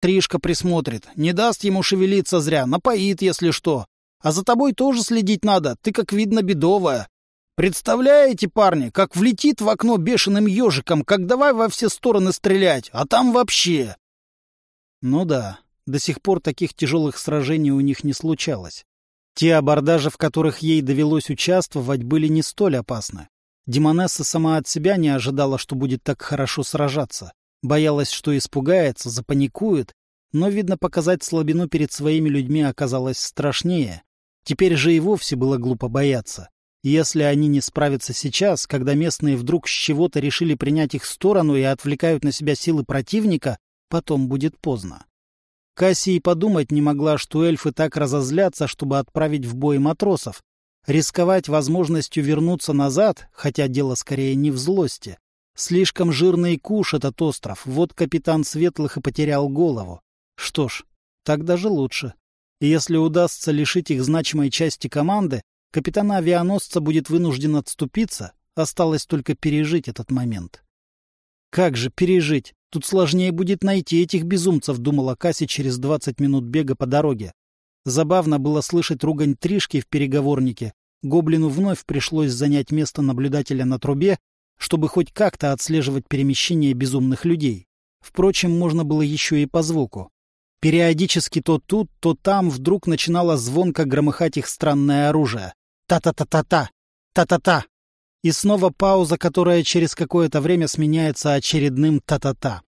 Тришка присмотрит, не даст ему шевелиться зря, напоит, если что. А за тобой тоже следить надо, ты, как видно, бедовая. Представляете, парни, как влетит в окно бешеным ежиком, как давай во все стороны стрелять, а там вообще... Ну да, до сих пор таких тяжелых сражений у них не случалось. Те абордажи, в которых ей довелось участвовать, были не столь опасны. Демонесса сама от себя не ожидала, что будет так хорошо сражаться. Боялась, что испугается, запаникует, но, видно, показать слабину перед своими людьми оказалось страшнее. Теперь же и вовсе было глупо бояться. Если они не справятся сейчас, когда местные вдруг с чего-то решили принять их сторону и отвлекают на себя силы противника, потом будет поздно. Кассий подумать не могла, что эльфы так разозлятся, чтобы отправить в бой матросов. Рисковать возможностью вернуться назад, хотя дело скорее не в злости. Слишком жирный куш этот остров, вот капитан Светлых и потерял голову. Что ж, так даже лучше. И если удастся лишить их значимой части команды, капитан авианосца будет вынужден отступиться, осталось только пережить этот момент. Как же пережить? Тут сложнее будет найти этих безумцев, думала Касси через двадцать минут бега по дороге. Забавно было слышать ругань Тришки в переговорнике. Гоблину вновь пришлось занять место наблюдателя на трубе, чтобы хоть как-то отслеживать перемещение безумных людей. Впрочем, можно было еще и по звуку. Периодически то тут, то там вдруг начинало звонко громыхать их странное оружие. Та-та-та-та-та! Та-та-та! И снова пауза, которая через какое-то время сменяется очередным та-та-та.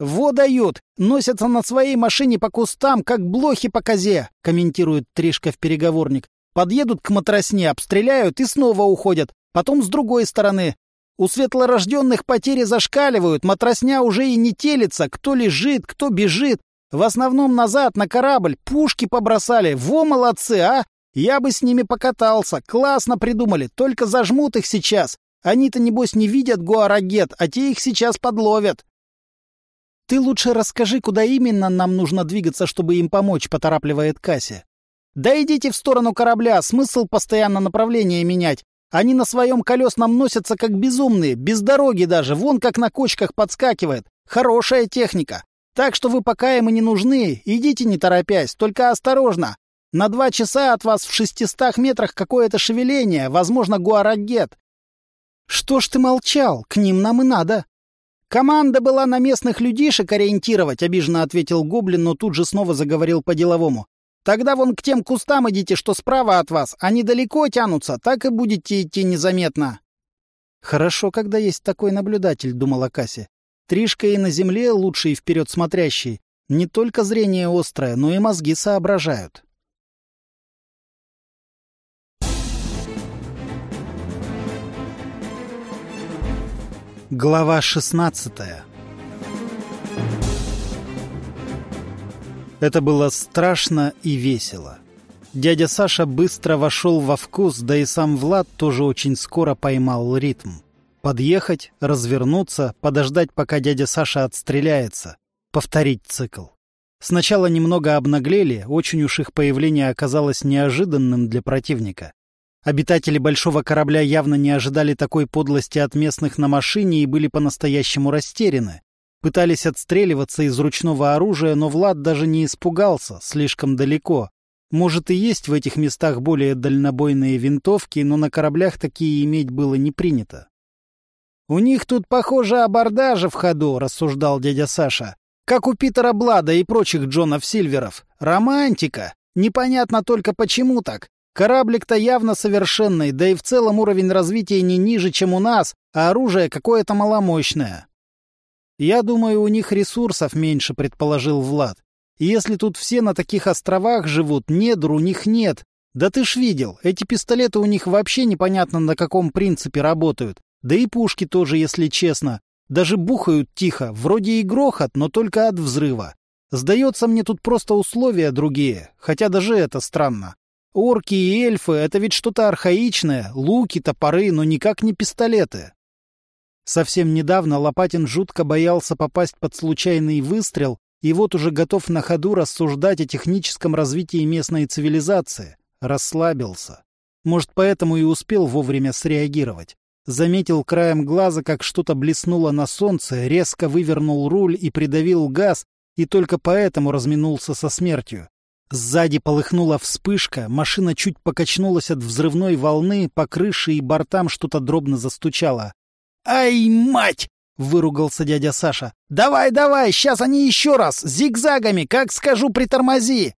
«Во дают! Носятся на своей машине по кустам, как блохи по козе!» — комментирует Тришка в переговорник. «Подъедут к матросне, обстреляют и снова уходят. Потом с другой стороны. У светлорожденных потери зашкаливают, матросня уже и не телится, кто лежит, кто бежит. В основном назад на корабль пушки побросали. Во молодцы, а! Я бы с ними покатался. Классно придумали. Только зажмут их сейчас. Они-то, небось, не видят Гуарагет, а те их сейчас подловят. Ты лучше расскажи, куда именно нам нужно двигаться, чтобы им помочь, поторапливает Кася. Да идите в сторону корабля, смысл постоянно направление менять. Они на своем колесном носятся как безумные, без дороги даже, вон как на кочках подскакивает. Хорошая техника. Так что вы пока им и не нужны, идите не торопясь, только осторожно. На два часа от вас в шестистах метрах какое-то шевеление, возможно, гуарагет. Что ж ты молчал? К ним нам и надо. Команда была на местных людишек ориентировать, обиженно ответил гоблин, но тут же снова заговорил по-деловому. Тогда вон к тем кустам идите, что справа от вас. Они далеко тянутся, так и будете идти незаметно. Хорошо, когда есть такой наблюдатель, думала Касси. Тришка и на земле лучший вперед смотрящий. Не только зрение острое, но и мозги соображают. Глава 16 Это было страшно и весело. Дядя Саша быстро вошел во вкус, да и сам Влад тоже очень скоро поймал ритм. Подъехать, развернуться, подождать, пока дядя Саша отстреляется. Повторить цикл. Сначала немного обнаглели, очень уж их появление оказалось неожиданным для противника. Обитатели большого корабля явно не ожидали такой подлости от местных на машине и были по-настоящему растеряны. Пытались отстреливаться из ручного оружия, но Влад даже не испугался, слишком далеко. Может и есть в этих местах более дальнобойные винтовки, но на кораблях такие иметь было не принято. «У них тут, похоже, абордажи в ходу», — рассуждал дядя Саша. «Как у Питера Блада и прочих Джонов Сильверов. Романтика. Непонятно только, почему так. Кораблик-то явно совершенный, да и в целом уровень развития не ниже, чем у нас, а оружие какое-то маломощное. Я думаю, у них ресурсов меньше, предположил Влад. И если тут все на таких островах живут, недр у них нет. Да ты ж видел, эти пистолеты у них вообще непонятно на каком принципе работают. Да и пушки тоже, если честно. Даже бухают тихо, вроде и грохот, но только от взрыва. Сдается мне тут просто условия другие, хотя даже это странно. Орки и эльфы — это ведь что-то архаичное, луки, топоры, но никак не пистолеты. Совсем недавно Лопатин жутко боялся попасть под случайный выстрел, и вот уже готов на ходу рассуждать о техническом развитии местной цивилизации. Расслабился. Может, поэтому и успел вовремя среагировать. Заметил краем глаза, как что-то блеснуло на солнце, резко вывернул руль и придавил газ, и только поэтому разминулся со смертью. Сзади полыхнула вспышка, машина чуть покачнулась от взрывной волны, по крыше и бортам что-то дробно застучало. «Ай, мать!» — выругался дядя Саша. «Давай, давай, сейчас они еще раз, зигзагами, как скажу, притормози!»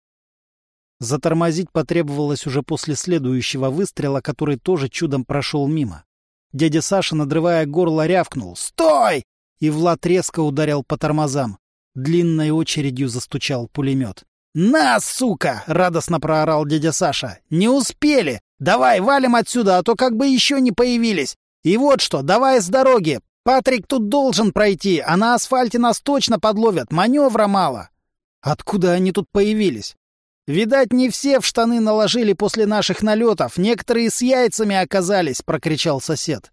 Затормозить потребовалось уже после следующего выстрела, который тоже чудом прошел мимо. Дядя Саша, надрывая горло, рявкнул «Стой!» и Влад резко ударил по тормозам. Длинной очередью застучал пулемет. «На, сука!» — радостно проорал дядя Саша. «Не успели! Давай, валим отсюда, а то как бы еще не появились! И вот что, давай с дороги! Патрик тут должен пройти, а на асфальте нас точно подловят, маневра мало!» Откуда они тут появились? «Видать, не все в штаны наложили после наших налетов, некоторые с яйцами оказались», — прокричал сосед.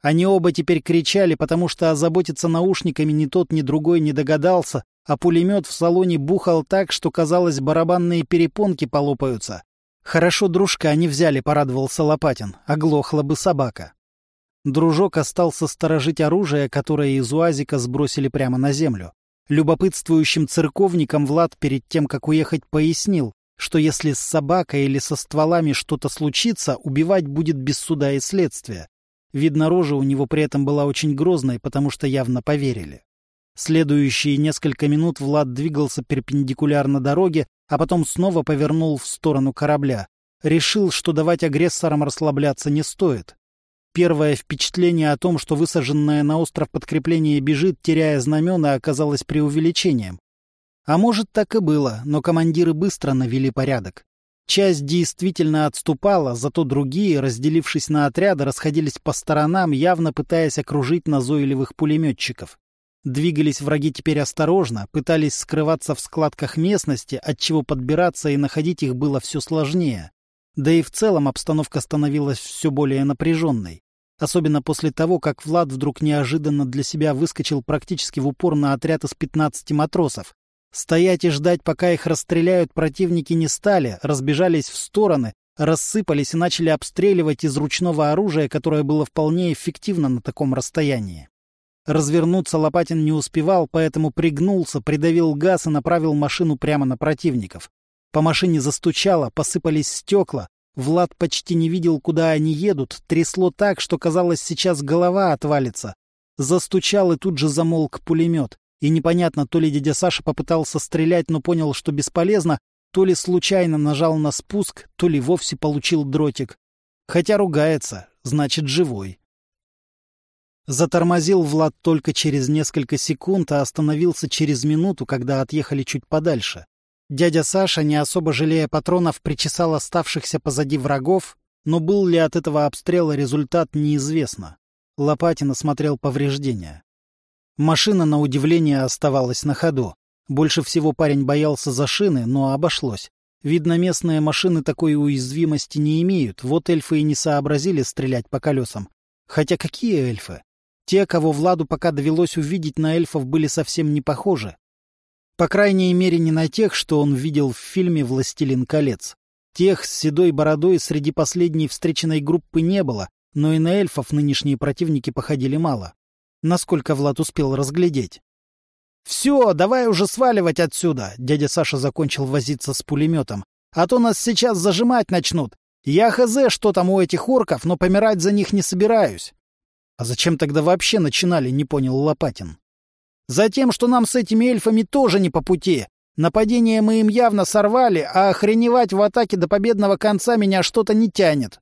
Они оба теперь кричали, потому что озаботиться наушниками ни тот, ни другой не догадался, а пулемет в салоне бухал так, что, казалось, барабанные перепонки полопаются. «Хорошо дружка они взяли», — порадовался Лопатин. «Оглохла бы собака». Дружок остался сторожить оружие, которое из УАЗика сбросили прямо на землю. Любопытствующим церковникам Влад перед тем, как уехать, пояснил, что если с собакой или со стволами что-то случится, убивать будет без суда и следствия. Видно, рожа у него при этом была очень грозной, потому что явно поверили. Следующие несколько минут Влад двигался перпендикулярно дороге, а потом снова повернул в сторону корабля. Решил, что давать агрессорам расслабляться не стоит. Первое впечатление о том, что высаженное на остров подкрепление бежит, теряя знамена, оказалось преувеличением. А может, так и было, но командиры быстро навели порядок. Часть действительно отступала, зато другие, разделившись на отряды, расходились по сторонам, явно пытаясь окружить назойливых пулеметчиков. Двигались враги теперь осторожно, пытались скрываться в складках местности, отчего подбираться и находить их было все сложнее. Да и в целом обстановка становилась все более напряженной. Особенно после того, как Влад вдруг неожиданно для себя выскочил практически в упор на отряд из 15 матросов. Стоять и ждать, пока их расстреляют, противники не стали, разбежались в стороны, рассыпались и начали обстреливать из ручного оружия, которое было вполне эффективно на таком расстоянии. Развернуться Лопатин не успевал, поэтому пригнулся, придавил газ и направил машину прямо на противников. По машине застучало, посыпались стекла. Влад почти не видел, куда они едут, трясло так, что казалось, сейчас голова отвалится. Застучал и тут же замолк пулемет. И непонятно, то ли дядя Саша попытался стрелять, но понял, что бесполезно, то ли случайно нажал на спуск, то ли вовсе получил дротик. Хотя ругается, значит, живой. Затормозил Влад только через несколько секунд, а остановился через минуту, когда отъехали чуть подальше. Дядя Саша, не особо жалея патронов, причесал оставшихся позади врагов, но был ли от этого обстрела результат, неизвестно. Лопатин осмотрел повреждения. Машина, на удивление, оставалась на ходу. Больше всего парень боялся за шины, но обошлось. Видно, местные машины такой уязвимости не имеют, вот эльфы и не сообразили стрелять по колесам. Хотя какие эльфы? Те, кого Владу пока довелось увидеть, на эльфов были совсем не похожи. По крайней мере, не на тех, что он видел в фильме «Властелин колец». Тех с седой бородой среди последней встреченной группы не было, но и на эльфов нынешние противники походили мало. Насколько Влад успел разглядеть. «Все, давай уже сваливать отсюда!» — дядя Саша закончил возиться с пулеметом. «А то нас сейчас зажимать начнут. Я хз, что там у этих орков, но помирать за них не собираюсь». А зачем тогда вообще начинали, не понял Лопатин. Затем, что нам с этими эльфами тоже не по пути. Нападение мы им явно сорвали, а охреневать в атаке до победного конца меня что-то не тянет.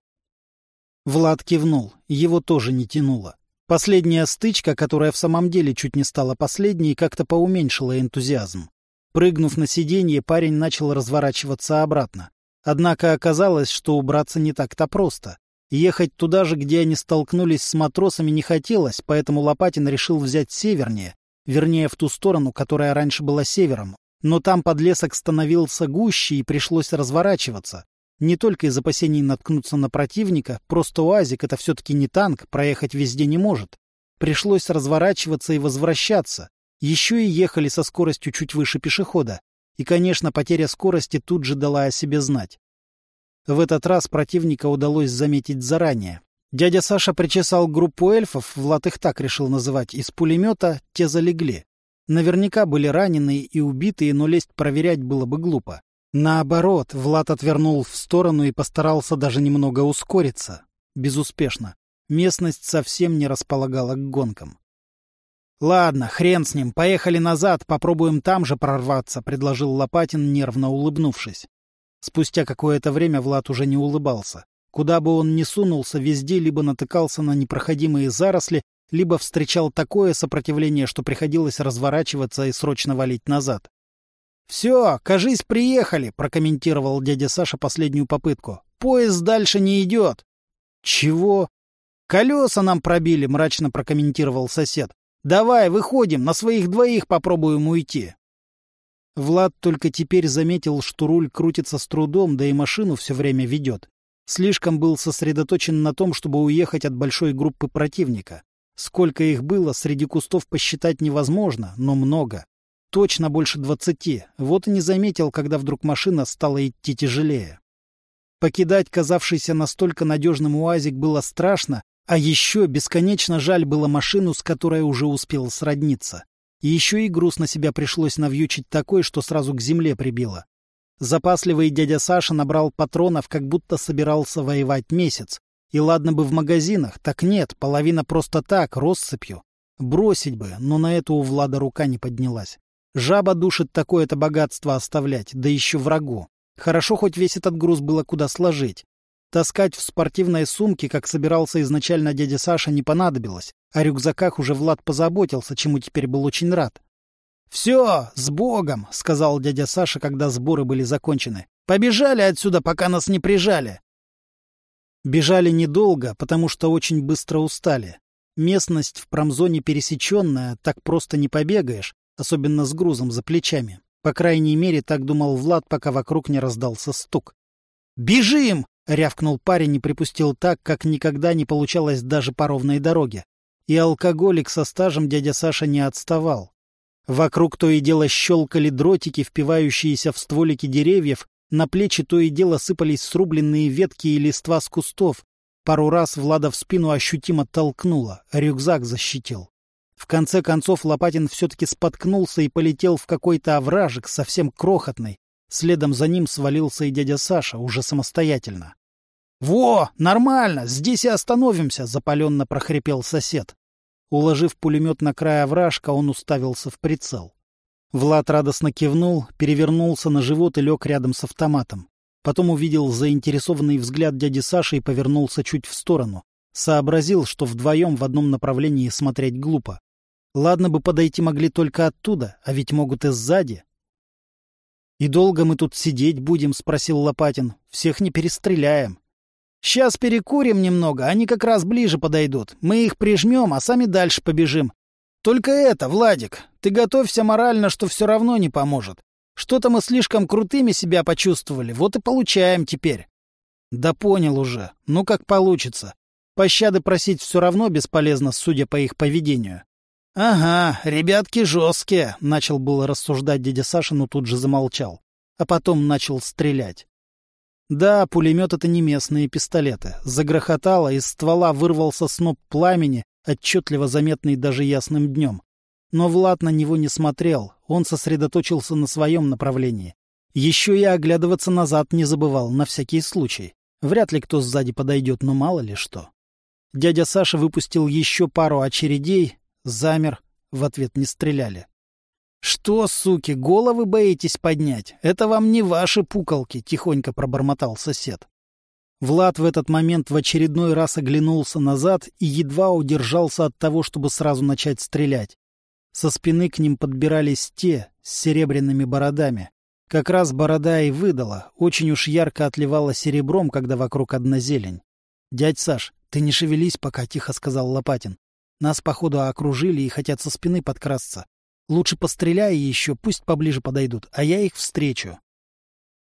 Влад кивнул. Его тоже не тянуло. Последняя стычка, которая в самом деле чуть не стала последней, как-то поуменьшила энтузиазм. Прыгнув на сиденье, парень начал разворачиваться обратно. Однако оказалось, что убраться не так-то просто. Ехать туда же, где они столкнулись с матросами, не хотелось, поэтому Лопатин решил взять севернее, вернее, в ту сторону, которая раньше была севером. Но там подлесок становился гуще, и пришлось разворачиваться. Не только из опасений наткнуться на противника, просто УАЗик — это все-таки не танк, проехать везде не может. Пришлось разворачиваться и возвращаться. Еще и ехали со скоростью чуть выше пешехода. И, конечно, потеря скорости тут же дала о себе знать. В этот раз противника удалось заметить заранее. Дядя Саша причесал группу эльфов, Влад так решил называть, из пулемета те залегли. Наверняка были раненые и убитые, но лезть проверять было бы глупо. Наоборот, Влад отвернул в сторону и постарался даже немного ускориться. Безуспешно. Местность совсем не располагала к гонкам. «Ладно, хрен с ним, поехали назад, попробуем там же прорваться», — предложил Лопатин, нервно улыбнувшись. Спустя какое-то время Влад уже не улыбался. Куда бы он ни сунулся, везде либо натыкался на непроходимые заросли, либо встречал такое сопротивление, что приходилось разворачиваться и срочно валить назад. «Все, кажись, приехали», — прокомментировал дядя Саша последнюю попытку. «Поезд дальше не идет». «Чего?» «Колеса нам пробили», — мрачно прокомментировал сосед. «Давай, выходим, на своих двоих попробуем уйти». Влад только теперь заметил, что руль крутится с трудом, да и машину все время ведет. Слишком был сосредоточен на том, чтобы уехать от большой группы противника. Сколько их было, среди кустов посчитать невозможно, но много. Точно больше двадцати. Вот и не заметил, когда вдруг машина стала идти тяжелее. Покидать казавшийся настолько надежным уазик было страшно, а еще бесконечно жаль было машину, с которой уже успел сродниться. И еще и груз на себя пришлось навьючить такой, что сразу к земле прибило. Запасливый дядя Саша набрал патронов, как будто собирался воевать месяц, и ладно бы в магазинах, так нет, половина просто так, россыпью. Бросить бы, но на это у Влада рука не поднялась. Жаба душит такое-то богатство оставлять, да еще врагу. Хорошо, хоть весь этот груз было куда сложить. Таскать в спортивной сумке, как собирался изначально дядя Саша, не понадобилось. О рюкзаках уже Влад позаботился, чему теперь был очень рад. — Все, с Богом, — сказал дядя Саша, когда сборы были закончены. — Побежали отсюда, пока нас не прижали. Бежали недолго, потому что очень быстро устали. Местность в промзоне пересеченная, так просто не побегаешь, особенно с грузом за плечами. По крайней мере, так думал Влад, пока вокруг не раздался стук. «Бежим!» — рявкнул парень и припустил так, как никогда не получалось даже по ровной дороге. И алкоголик со стажем дядя Саша не отставал. Вокруг то и дело щелкали дротики, впивающиеся в стволики деревьев, на плечи то и дело сыпались срубленные ветки и листва с кустов. Пару раз Влада в спину ощутимо толкнула, рюкзак защитил. В конце концов Лопатин все-таки споткнулся и полетел в какой-то овражек, совсем крохотный. Следом за ним свалился и дядя Саша, уже самостоятельно. — Во, нормально, здесь и остановимся, — запаленно прохрипел сосед. Уложив пулемет на край овражка, он уставился в прицел. Влад радостно кивнул, перевернулся на живот и лег рядом с автоматом. Потом увидел заинтересованный взгляд дяди Саши и повернулся чуть в сторону. Сообразил, что вдвоем в одном направлении смотреть глупо. Ладно бы подойти могли только оттуда, а ведь могут и сзади. — И долго мы тут сидеть будем? — спросил Лопатин. — Всех не перестреляем. — Сейчас перекурим немного, они как раз ближе подойдут. Мы их прижмем, а сами дальше побежим. Только это, Владик, ты готовься морально, что все равно не поможет. Что-то мы слишком крутыми себя почувствовали, вот и получаем теперь. Да понял уже. Ну как получится. Пощады просить все равно бесполезно, судя по их поведению. Ага, ребятки жесткие, начал было рассуждать дядя Саша, но тут же замолчал. А потом начал стрелять. Да, пулемет — это не местные пистолеты. Загрохотало, из ствола вырвался сноп пламени, отчетливо заметный даже ясным днем. Но Влад на него не смотрел, он сосредоточился на своем направлении. Еще и оглядываться назад не забывал, на всякий случай. Вряд ли кто сзади подойдет, но мало ли что. Дядя Саша выпустил еще пару очередей, замер, в ответ не стреляли. «Что, суки, головы боитесь поднять? Это вам не ваши пукалки», — тихонько пробормотал сосед. Влад в этот момент в очередной раз оглянулся назад и едва удержался от того, чтобы сразу начать стрелять. Со спины к ним подбирались те с серебряными бородами. Как раз борода и выдала, очень уж ярко отливала серебром, когда вокруг одна зелень. — Дядь Саш, ты не шевелись пока, — тихо сказал Лопатин. Нас, походу, окружили и хотят со спины подкрасться. Лучше постреляй еще, пусть поближе подойдут, а я их встречу.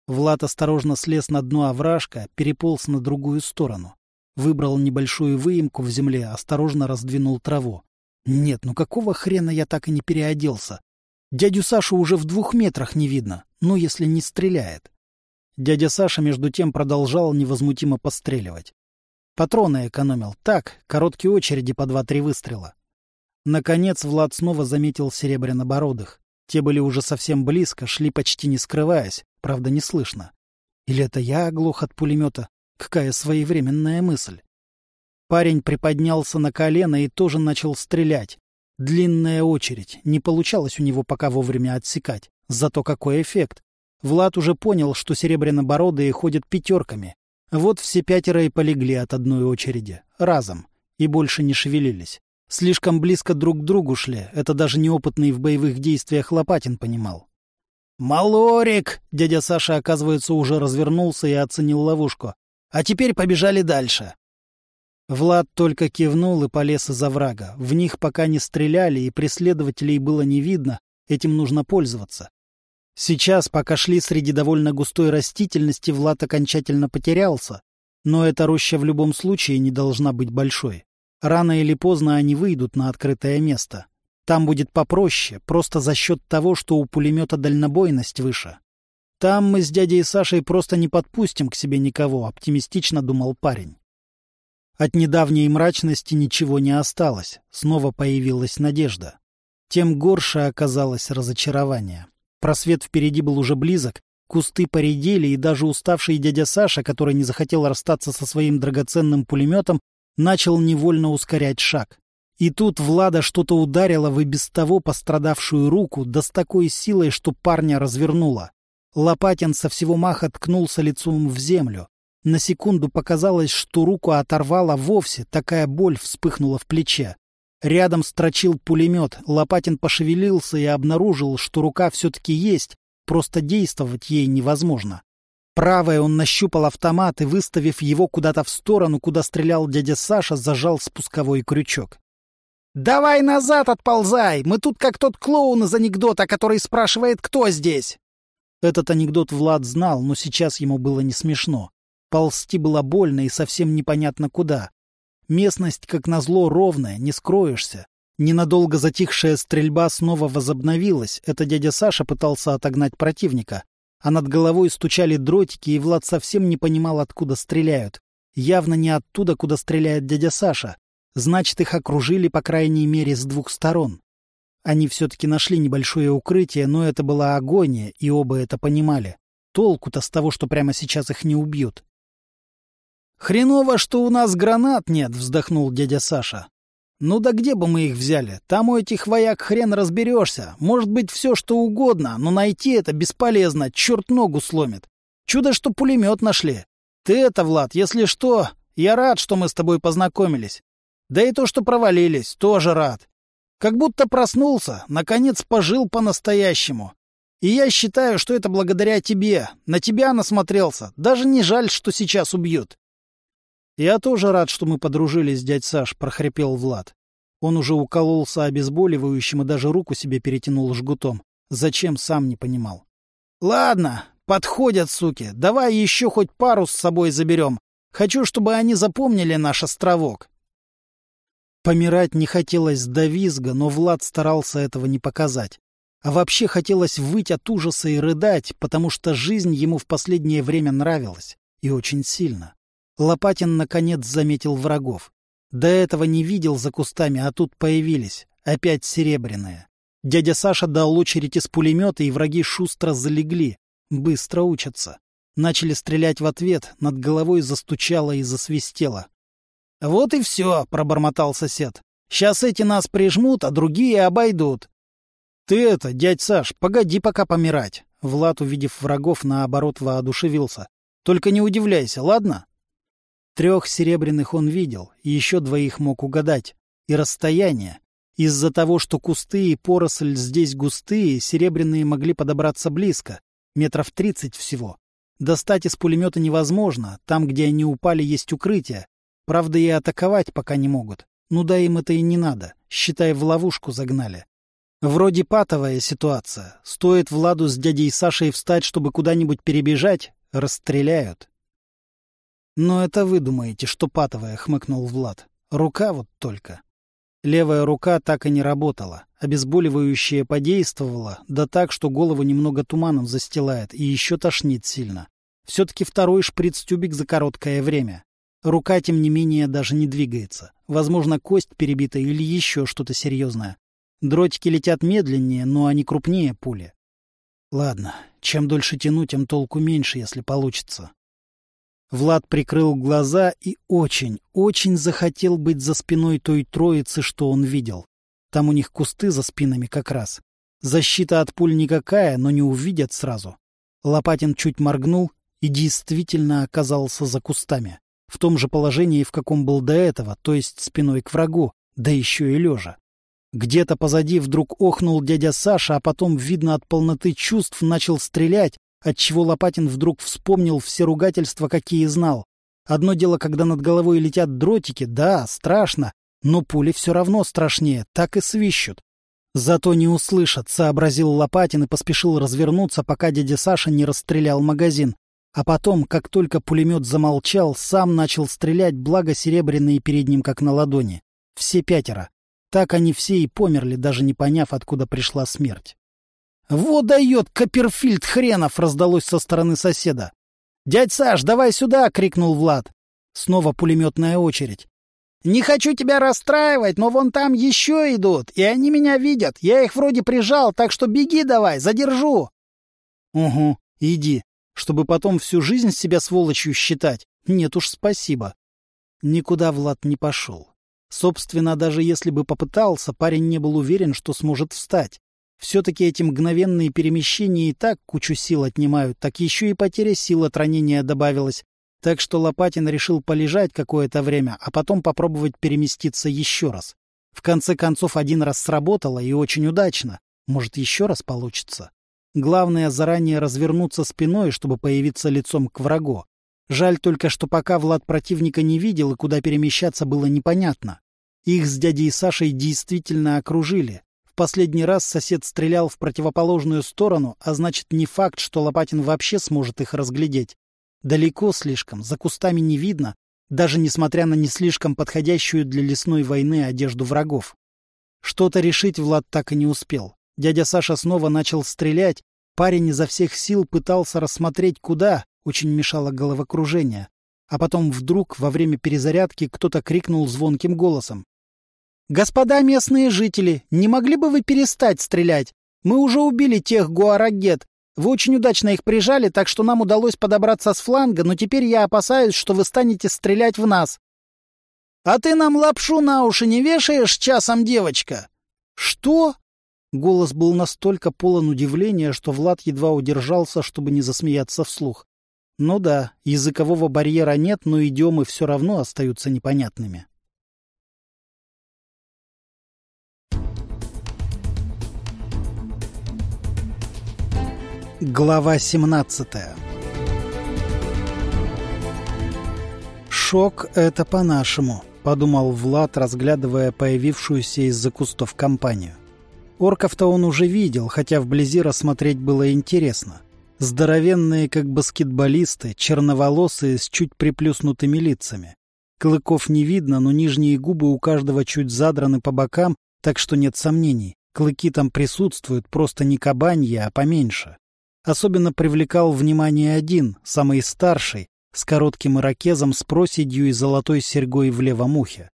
Влад осторожно слез на дно овражка, переполз на другую сторону. Выбрал небольшую выемку в земле, осторожно раздвинул траву. Нет, ну какого хрена я так и не переоделся? Дядю Сашу уже в двух метрах не видно, ну если не стреляет. Дядя Саша между тем продолжал невозмутимо постреливать. Патроны экономил. Так, короткие очереди по два-три выстрела. Наконец Влад снова заметил серебрянобородых. Те были уже совсем близко, шли почти не скрываясь, правда не слышно. Или это я оглох от пулемета? Какая своевременная мысль. Парень приподнялся на колено и тоже начал стрелять. Длинная очередь. Не получалось у него пока вовремя отсекать. Зато какой эффект. Влад уже понял, что серебрянобородые ходят пятерками. Вот все пятеро и полегли от одной очереди. Разом. И больше не шевелились. Слишком близко друг к другу шли. Это даже неопытный в боевых действиях Лопатин понимал. «Малорик!» — дядя Саша, оказывается, уже развернулся и оценил ловушку. «А теперь побежали дальше». Влад только кивнул и полез из врага. В них пока не стреляли, и преследователей было не видно, этим нужно пользоваться. Сейчас, пока шли среди довольно густой растительности, Влад окончательно потерялся. Но эта роща в любом случае не должна быть большой. Рано или поздно они выйдут на открытое место. Там будет попроще, просто за счет того, что у пулемета дальнобойность выше. Там мы с дядей Сашей просто не подпустим к себе никого, оптимистично думал парень. От недавней мрачности ничего не осталось, снова появилась надежда. Тем горше оказалось разочарование. Просвет впереди был уже близок, кусты поредели, и даже уставший дядя Саша, который не захотел расстаться со своим драгоценным пулеметом, начал невольно ускорять шаг. И тут Влада что-то ударило в и без того пострадавшую руку, да с такой силой, что парня развернуло. Лопатин со всего маха ткнулся лицом в землю. На секунду показалось, что руку оторвало вовсе, такая боль вспыхнула в плече. Рядом строчил пулемет, Лопатин пошевелился и обнаружил, что рука все-таки есть, просто действовать ей невозможно. Правой он нащупал автомат и, выставив его куда-то в сторону, куда стрелял дядя Саша, зажал спусковой крючок. «Давай назад отползай! Мы тут как тот клоун из анекдота, который спрашивает, кто здесь!» Этот анекдот Влад знал, но сейчас ему было не смешно. Ползти было больно и совсем непонятно куда. Местность, как назло, ровная, не скроешься. Ненадолго затихшая стрельба снова возобновилась. Это дядя Саша пытался отогнать противника. А над головой стучали дротики, и Влад совсем не понимал, откуда стреляют. Явно не оттуда, куда стреляет дядя Саша. Значит, их окружили, по крайней мере, с двух сторон. Они все-таки нашли небольшое укрытие, но это была агония, и оба это понимали. Толку-то с того, что прямо сейчас их не убьют. «Хреново, что у нас гранат нет», — вздохнул дядя Саша. «Ну да где бы мы их взяли? Там у этих вояк хрен разберешься. Может быть, все что угодно, но найти это бесполезно, черт ногу сломит. Чудо, что пулемет нашли. Ты это, Влад, если что, я рад, что мы с тобой познакомились. Да и то, что провалились, тоже рад. Как будто проснулся, наконец пожил по-настоящему. И я считаю, что это благодаря тебе. На тебя насмотрелся. Даже не жаль, что сейчас убьют. Я тоже рад, что мы подружились, дядь Саш, прохрипел Влад. Он уже укололся обезболивающим и даже руку себе перетянул жгутом. Зачем, сам не понимал. Ладно, подходят, суки. Давай еще хоть пару с собой заберем. Хочу, чтобы они запомнили наш островок. Помирать не хотелось до визга, но Влад старался этого не показать. А вообще хотелось выть от ужаса и рыдать, потому что жизнь ему в последнее время нравилась. И очень сильно. Лопатин, наконец, заметил врагов. До этого не видел за кустами, а тут появились. Опять серебряные. Дядя Саша дал очередь из пулемета, и враги шустро залегли. Быстро учатся. Начали стрелять в ответ, над головой застучало и засвистело. «Вот и все», — пробормотал сосед. «Сейчас эти нас прижмут, а другие обойдут». «Ты это, дядь Саш, погоди пока помирать». Влад, увидев врагов, наоборот воодушевился. «Только не удивляйся, ладно?» Трех серебряных он видел, еще двоих мог угадать. И расстояние. Из-за того, что кусты и поросль здесь густые, серебряные могли подобраться близко, метров тридцать всего. Достать из пулемета невозможно, там, где они упали, есть укрытие, Правда, и атаковать пока не могут. Ну да им это и не надо. Считай, в ловушку загнали. Вроде патовая ситуация. Стоит Владу с дядей Сашей встать, чтобы куда-нибудь перебежать, расстреляют. «Но это вы думаете, что патовая», — хмыкнул Влад. «Рука вот только». Левая рука так и не работала. Обезболивающее подействовало, да так, что голову немного туманом застилает и еще тошнит сильно. Все-таки второй шприц-тюбик за короткое время. Рука, тем не менее, даже не двигается. Возможно, кость перебита или еще что-то серьезное. Дротики летят медленнее, но они крупнее пули. Ладно, чем дольше тяну, тем толку меньше, если получится. Влад прикрыл глаза и очень, очень захотел быть за спиной той троицы, что он видел. Там у них кусты за спинами как раз. Защита от пуль никакая, но не увидят сразу. Лопатин чуть моргнул и действительно оказался за кустами. В том же положении, в каком был до этого, то есть спиной к врагу, да еще и лежа. Где-то позади вдруг охнул дядя Саша, а потом, видно от полноты чувств, начал стрелять, отчего Лопатин вдруг вспомнил все ругательства, какие знал. Одно дело, когда над головой летят дротики, да, страшно, но пули все равно страшнее, так и свищут. Зато не услышат, сообразил Лопатин и поспешил развернуться, пока дядя Саша не расстрелял магазин. А потом, как только пулемет замолчал, сам начал стрелять, благо серебряные перед ним как на ладони. Все пятеро. Так они все и померли, даже не поняв, откуда пришла смерть. «Вот дает Копперфильд хренов!» — раздалось со стороны соседа. «Дядь Саш, давай сюда!» — крикнул Влад. Снова пулеметная очередь. «Не хочу тебя расстраивать, но вон там еще идут, и они меня видят. Я их вроде прижал, так что беги давай, задержу!» «Угу, иди, чтобы потом всю жизнь себя сволочью считать. Нет уж, спасибо». Никуда Влад не пошел. Собственно, даже если бы попытался, парень не был уверен, что сможет встать. Все-таки эти мгновенные перемещения и так кучу сил отнимают, так еще и потеря сил от ранения добавилась. Так что Лопатин решил полежать какое-то время, а потом попробовать переместиться еще раз. В конце концов, один раз сработало и очень удачно. Может, еще раз получится. Главное заранее развернуться спиной, чтобы появиться лицом к врагу. Жаль только, что пока Влад противника не видел и куда перемещаться было непонятно. Их с дядей Сашей действительно окружили. Последний раз сосед стрелял в противоположную сторону, а значит не факт, что Лопатин вообще сможет их разглядеть. Далеко слишком, за кустами не видно, даже несмотря на не слишком подходящую для лесной войны одежду врагов. Что-то решить Влад так и не успел. Дядя Саша снова начал стрелять, парень изо всех сил пытался рассмотреть куда, очень мешало головокружение. А потом вдруг во время перезарядки кто-то крикнул звонким голосом. «Господа местные жители, не могли бы вы перестать стрелять? Мы уже убили тех гуарагет. Вы очень удачно их прижали, так что нам удалось подобраться с фланга, но теперь я опасаюсь, что вы станете стрелять в нас». «А ты нам лапшу на уши не вешаешь часом, девочка?» «Что?» Голос был настолько полон удивления, что Влад едва удержался, чтобы не засмеяться вслух. Ну да, языкового барьера нет, но идиомы все равно остаются непонятными. Глава 17 «Шок — это по-нашему», — подумал Влад, разглядывая появившуюся из-за кустов компанию. Орков-то он уже видел, хотя вблизи рассмотреть было интересно. Здоровенные, как баскетболисты, черноволосые с чуть приплюснутыми лицами. Клыков не видно, но нижние губы у каждого чуть задраны по бокам, так что нет сомнений. Клыки там присутствуют, просто не кабаньи, а поменьше. Особенно привлекал внимание один, самый старший, с коротким ирокезом с проседью и золотой серьгой в левом ухе.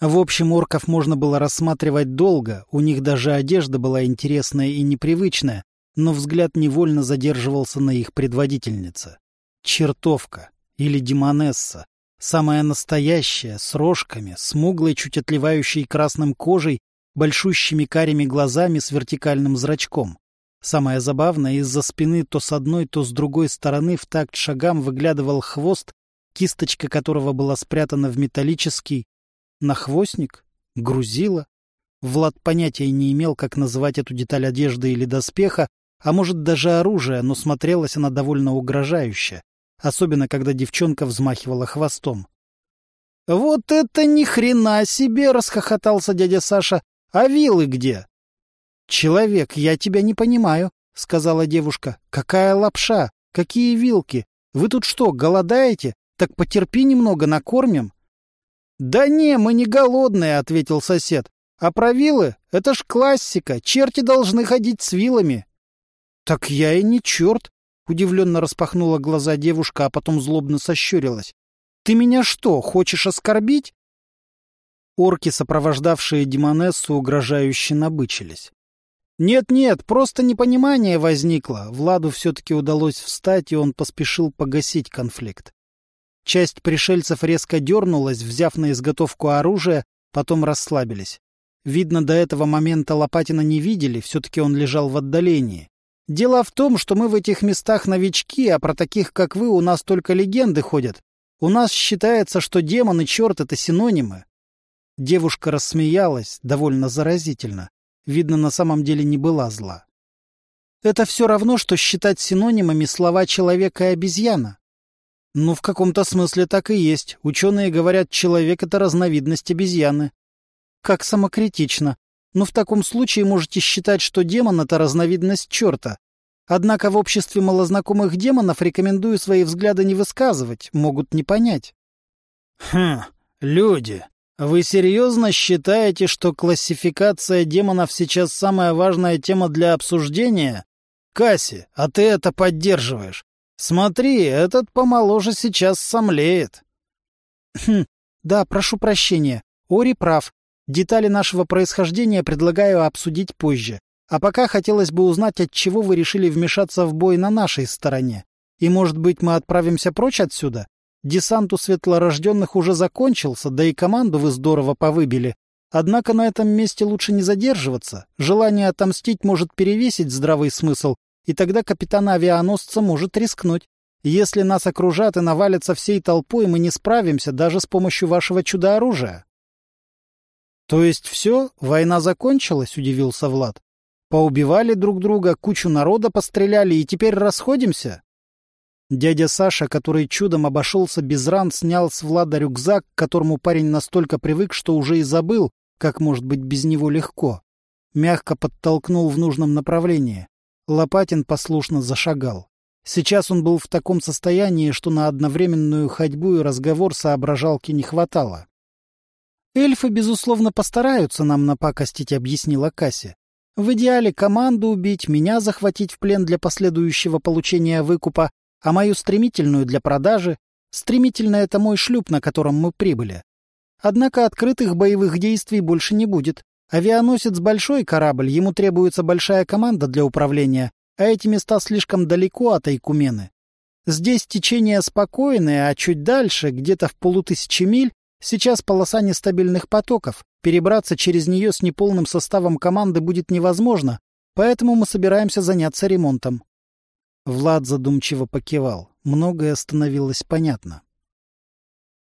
В общем, орков можно было рассматривать долго, у них даже одежда была интересная и непривычная, но взгляд невольно задерживался на их предводительнице. Чертовка или демонесса, самая настоящая, с рожками, смуглой, чуть отливающей красным кожей, большущими карими глазами с вертикальным зрачком. Самое забавное, из-за спины то с одной, то с другой стороны в такт шагам выглядывал хвост, кисточка которого была спрятана в металлический... Нахвостник? Грузила? Влад понятия не имел, как называть эту деталь одежды или доспеха, а может даже оружия, но смотрелась она довольно угрожающе, особенно когда девчонка взмахивала хвостом. «Вот это ни хрена себе!» — расхохотался дядя Саша. «А вилы где?» «Человек, я тебя не понимаю», — сказала девушка. «Какая лапша? Какие вилки? Вы тут что, голодаете? Так потерпи немного, накормим». «Да не, мы не голодные», — ответил сосед. «А про вилы? Это ж классика. Черти должны ходить с вилами». «Так я и не черт», — удивленно распахнула глаза девушка, а потом злобно сощурилась. Ты меня что, хочешь оскорбить?» Орки, сопровождавшие Демонессу, угрожающе набычились. «Нет-нет, просто непонимание возникло. Владу все-таки удалось встать, и он поспешил погасить конфликт. Часть пришельцев резко дернулась, взяв на изготовку оружие, потом расслабились. Видно, до этого момента Лопатина не видели, все-таки он лежал в отдалении. Дело в том, что мы в этих местах новички, а про таких, как вы, у нас только легенды ходят. У нас считается, что демон и черт — это синонимы. Девушка рассмеялась, довольно заразительно. Видно, на самом деле не была зла. Это все равно, что считать синонимами слова «человек» и «обезьяна». Ну, в каком-то смысле так и есть. Ученые говорят, человек — это разновидность обезьяны. Как самокритично. Но в таком случае можете считать, что демон — это разновидность черта. Однако в обществе малознакомых демонов рекомендую свои взгляды не высказывать, могут не понять. Хм, люди, вы серьезно считаете, что классификация демонов сейчас самая важная тема для обсуждения? Касси, а ты это поддерживаешь. Смотри, этот помоложе сейчас сомлеет. Хм, да, прошу прощения. Ори прав. Детали нашего происхождения предлагаю обсудить позже. А пока хотелось бы узнать, от чего вы решили вмешаться в бой на нашей стороне. И, может быть, мы отправимся прочь отсюда? Десант у светлорожденных уже закончился, да и команду вы здорово повыбили. Однако на этом месте лучше не задерживаться. Желание отомстить может перевесить здравый смысл, и тогда капитан авианосца может рискнуть. Если нас окружат и навалятся всей толпой, мы не справимся даже с помощью вашего чудо-оружия. — То есть все, война закончилась? — удивился Влад. — Поубивали друг друга, кучу народа постреляли и теперь расходимся? Дядя Саша, который чудом обошелся без ран, снял с Влада рюкзак, к которому парень настолько привык, что уже и забыл, как может быть без него легко. Мягко подтолкнул в нужном направлении. Лопатин послушно зашагал. Сейчас он был в таком состоянии, что на одновременную ходьбу и разговор соображалки не хватало. «Эльфы, безусловно, постараются нам напакостить», — объяснила Касси. «В идеале команду убить, меня захватить в плен для последующего получения выкупа, а мою стремительную для продажи. Стремительно — это мой шлюп, на котором мы прибыли. Однако открытых боевых действий больше не будет. Авианосец — большой корабль, ему требуется большая команда для управления, а эти места слишком далеко от Айкумены. Здесь течение спокойное, а чуть дальше, где-то в полутысячи миль, сейчас полоса нестабильных потоков. Перебраться через нее с неполным составом команды будет невозможно, поэтому мы собираемся заняться ремонтом. Влад задумчиво покивал. Многое становилось понятно.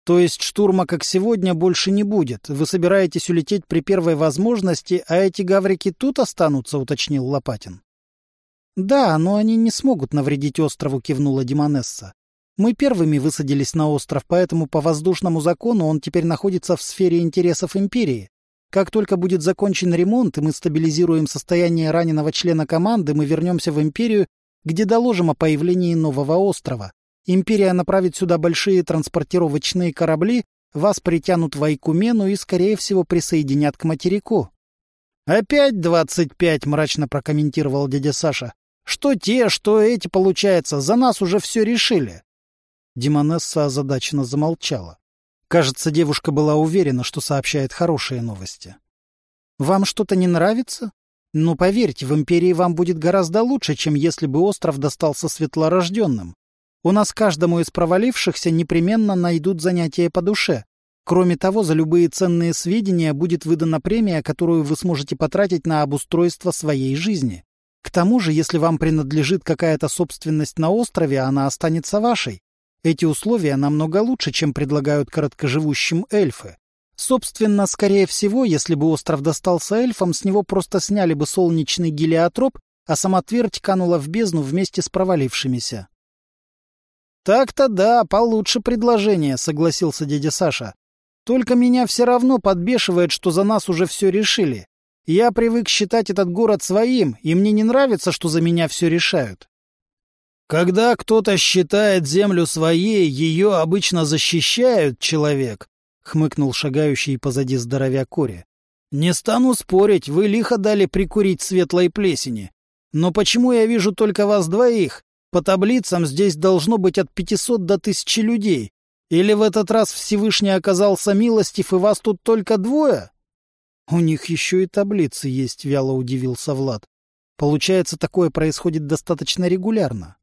То есть штурма, как сегодня, больше не будет. Вы собираетесь улететь при первой возможности, а эти гаврики тут останутся, уточнил Лопатин. Да, но они не смогут навредить острову, кивнула Димонесса. Мы первыми высадились на остров, поэтому по воздушному закону он теперь находится в сфере интересов империи. Как только будет закончен ремонт, и мы стабилизируем состояние раненого члена команды, мы вернемся в империю, где доложим о появлении нового острова. Империя направит сюда большие транспортировочные корабли, вас притянут в Айкумену и, скорее всего, присоединят к материку. — Опять двадцать пять, — мрачно прокомментировал дядя Саша. — Что те, что эти, получается, за нас уже все решили. Демонесса озадаченно замолчала. Кажется, девушка была уверена, что сообщает хорошие новости. — Вам что-то не нравится? Ну, поверьте, в Империи вам будет гораздо лучше, чем если бы остров достался светлорожденным. У нас каждому из провалившихся непременно найдут занятия по душе. Кроме того, за любые ценные сведения будет выдана премия, которую вы сможете потратить на обустройство своей жизни. К тому же, если вам принадлежит какая-то собственность на острове, она останется вашей. Эти условия намного лучше, чем предлагают короткоживущим эльфы. Собственно, скорее всего, если бы остров достался эльфам, с него просто сняли бы солнечный гелиотроп, а сама твердь канула в бездну вместе с провалившимися. «Так-то да, получше предложение», — согласился дядя Саша. «Только меня все равно подбешивает, что за нас уже все решили. Я привык считать этот город своим, и мне не нравится, что за меня все решают». «Когда кто-то считает землю своей, ее обычно защищают, человек», — хмыкнул шагающий позади здоровя Кори. «Не стану спорить, вы лихо дали прикурить светлой плесени. Но почему я вижу только вас двоих? По таблицам здесь должно быть от 500 до 1000 людей. Или в этот раз Всевышний оказался милостив, и вас тут только двое? — У них еще и таблицы есть, — вяло удивился Влад. Получается, такое происходит достаточно регулярно.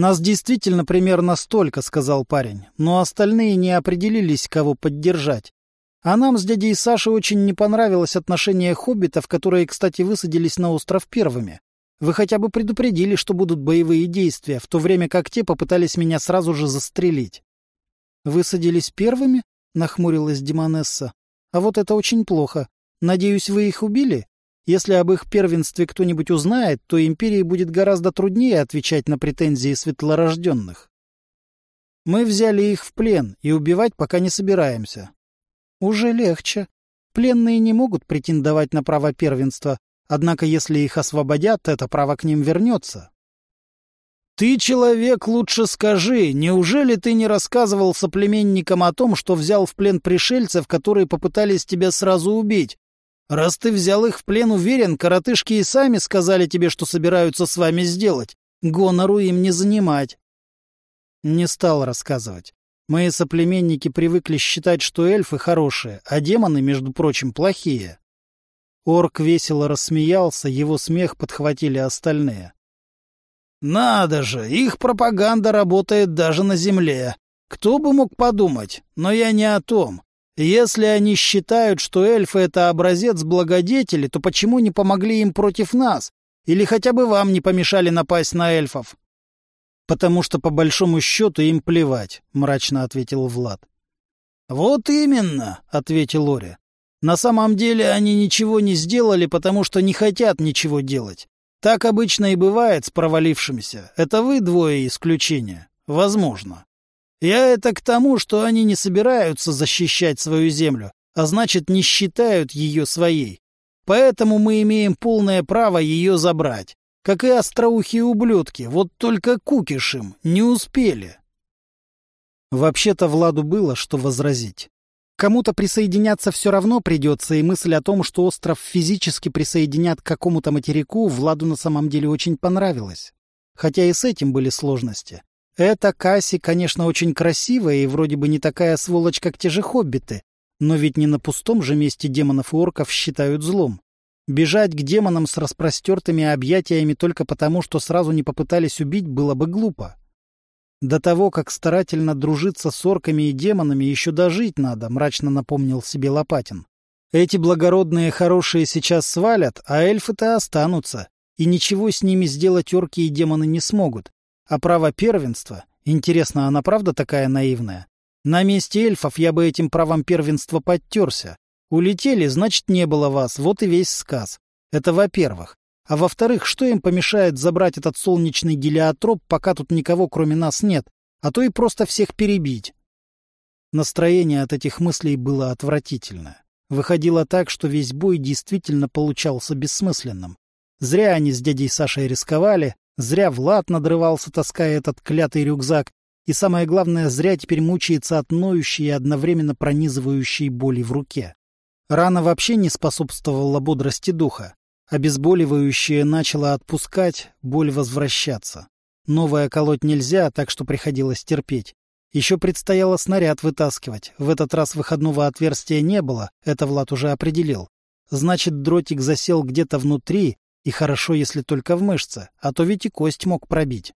«Нас действительно примерно столько», — сказал парень, «но остальные не определились, кого поддержать. А нам с дядей Сашей очень не понравилось отношение хоббитов, которые, кстати, высадились на остров первыми. Вы хотя бы предупредили, что будут боевые действия, в то время как те попытались меня сразу же застрелить. «Высадились первыми?» — нахмурилась Демонесса. «А вот это очень плохо. Надеюсь, вы их убили? Если об их первенстве кто-нибудь узнает, то Империи будет гораздо труднее отвечать на претензии светлорожденных. Мы взяли их в плен и убивать пока не собираемся. Уже легче. Пленные не могут претендовать на право первенства, однако если их освободят, это право к ним вернется. «Ты, человек, лучше скажи, неужели ты не рассказывал соплеменникам о том, что взял в плен пришельцев, которые попытались тебя сразу убить? Раз ты взял их в плен, уверен, коротышки и сами сказали тебе, что собираются с вами сделать. Гонору им не занимать». Не стал рассказывать. Мои соплеменники привыкли считать, что эльфы хорошие, а демоны, между прочим, плохие. Орк весело рассмеялся, его смех подхватили остальные. «Надо же, их пропаганда работает даже на земле. Кто бы мог подумать, но я не о том. Если они считают, что эльфы — это образец благодетели, то почему не помогли им против нас? Или хотя бы вам не помешали напасть на эльфов? «Потому что, по большому счету, им плевать», — мрачно ответил Влад. «Вот именно», — ответил Ори. «На самом деле они ничего не сделали, потому что не хотят ничего делать. Так обычно и бывает с провалившимися. Это вы двое исключения. Возможно. Я это к тому, что они не собираются защищать свою землю, а значит, не считают ее своей. Поэтому мы имеем полное право ее забрать. Как и остроухие ублюдки, вот только кукишим не успели. Вообще-то Владу было что возразить. Кому-то присоединяться все равно придется, и мысль о том, что остров физически присоединят к какому-то материку, Владу на самом деле очень понравилась. Хотя и с этим были сложности. Эта Касси, конечно, очень красивая и вроде бы не такая сволочь, как те же хоббиты, но ведь не на пустом же месте демонов и орков считают злом. Бежать к демонам с распростертыми объятиями только потому, что сразу не попытались убить, было бы глупо. До того, как старательно дружиться с орками и демонами, еще дожить надо, мрачно напомнил себе Лопатин. Эти благородные хорошие сейчас свалят, а эльфы-то останутся, и ничего с ними сделать орки и демоны не смогут. А право первенства, интересно, она правда такая наивная? На месте эльфов я бы этим правом первенства подтерся, Улетели, значит, не было вас, вот и весь сказ. Это во-первых. А во-вторых, что им помешает забрать этот солнечный гелиотроп, пока тут никого кроме нас нет, а то и просто всех перебить? Настроение от этих мыслей было отвратительное. Выходило так, что весь бой действительно получался бессмысленным. Зря они с дядей Сашей рисковали, зря Влад надрывался, таская этот клятый рюкзак, и самое главное, зря теперь мучается от ноющей и одновременно пронизывающей боли в руке. Рана вообще не способствовала бодрости духа. Обезболивающее начало отпускать, боль возвращаться. Новое колоть нельзя, так что приходилось терпеть. Еще предстояло снаряд вытаскивать. В этот раз выходного отверстия не было, это Влад уже определил. Значит, дротик засел где-то внутри, и хорошо, если только в мышце, а то ведь и кость мог пробить.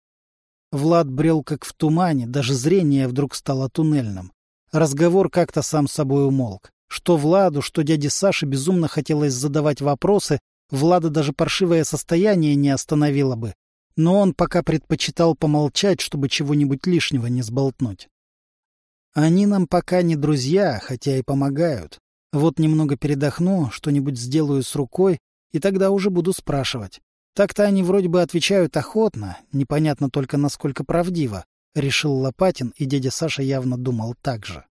Влад брел как в тумане, даже зрение вдруг стало туннельным. Разговор как-то сам собой умолк. Что Владу, что дяде Саше безумно хотелось задавать вопросы, Влада даже паршивое состояние не остановило бы. Но он пока предпочитал помолчать, чтобы чего-нибудь лишнего не сболтнуть. Они нам пока не друзья, хотя и помогают. Вот немного передохну, что-нибудь сделаю с рукой, и тогда уже буду спрашивать. Так-то они вроде бы отвечают охотно, непонятно только насколько правдиво, — решил Лопатин, и дядя Саша явно думал так же.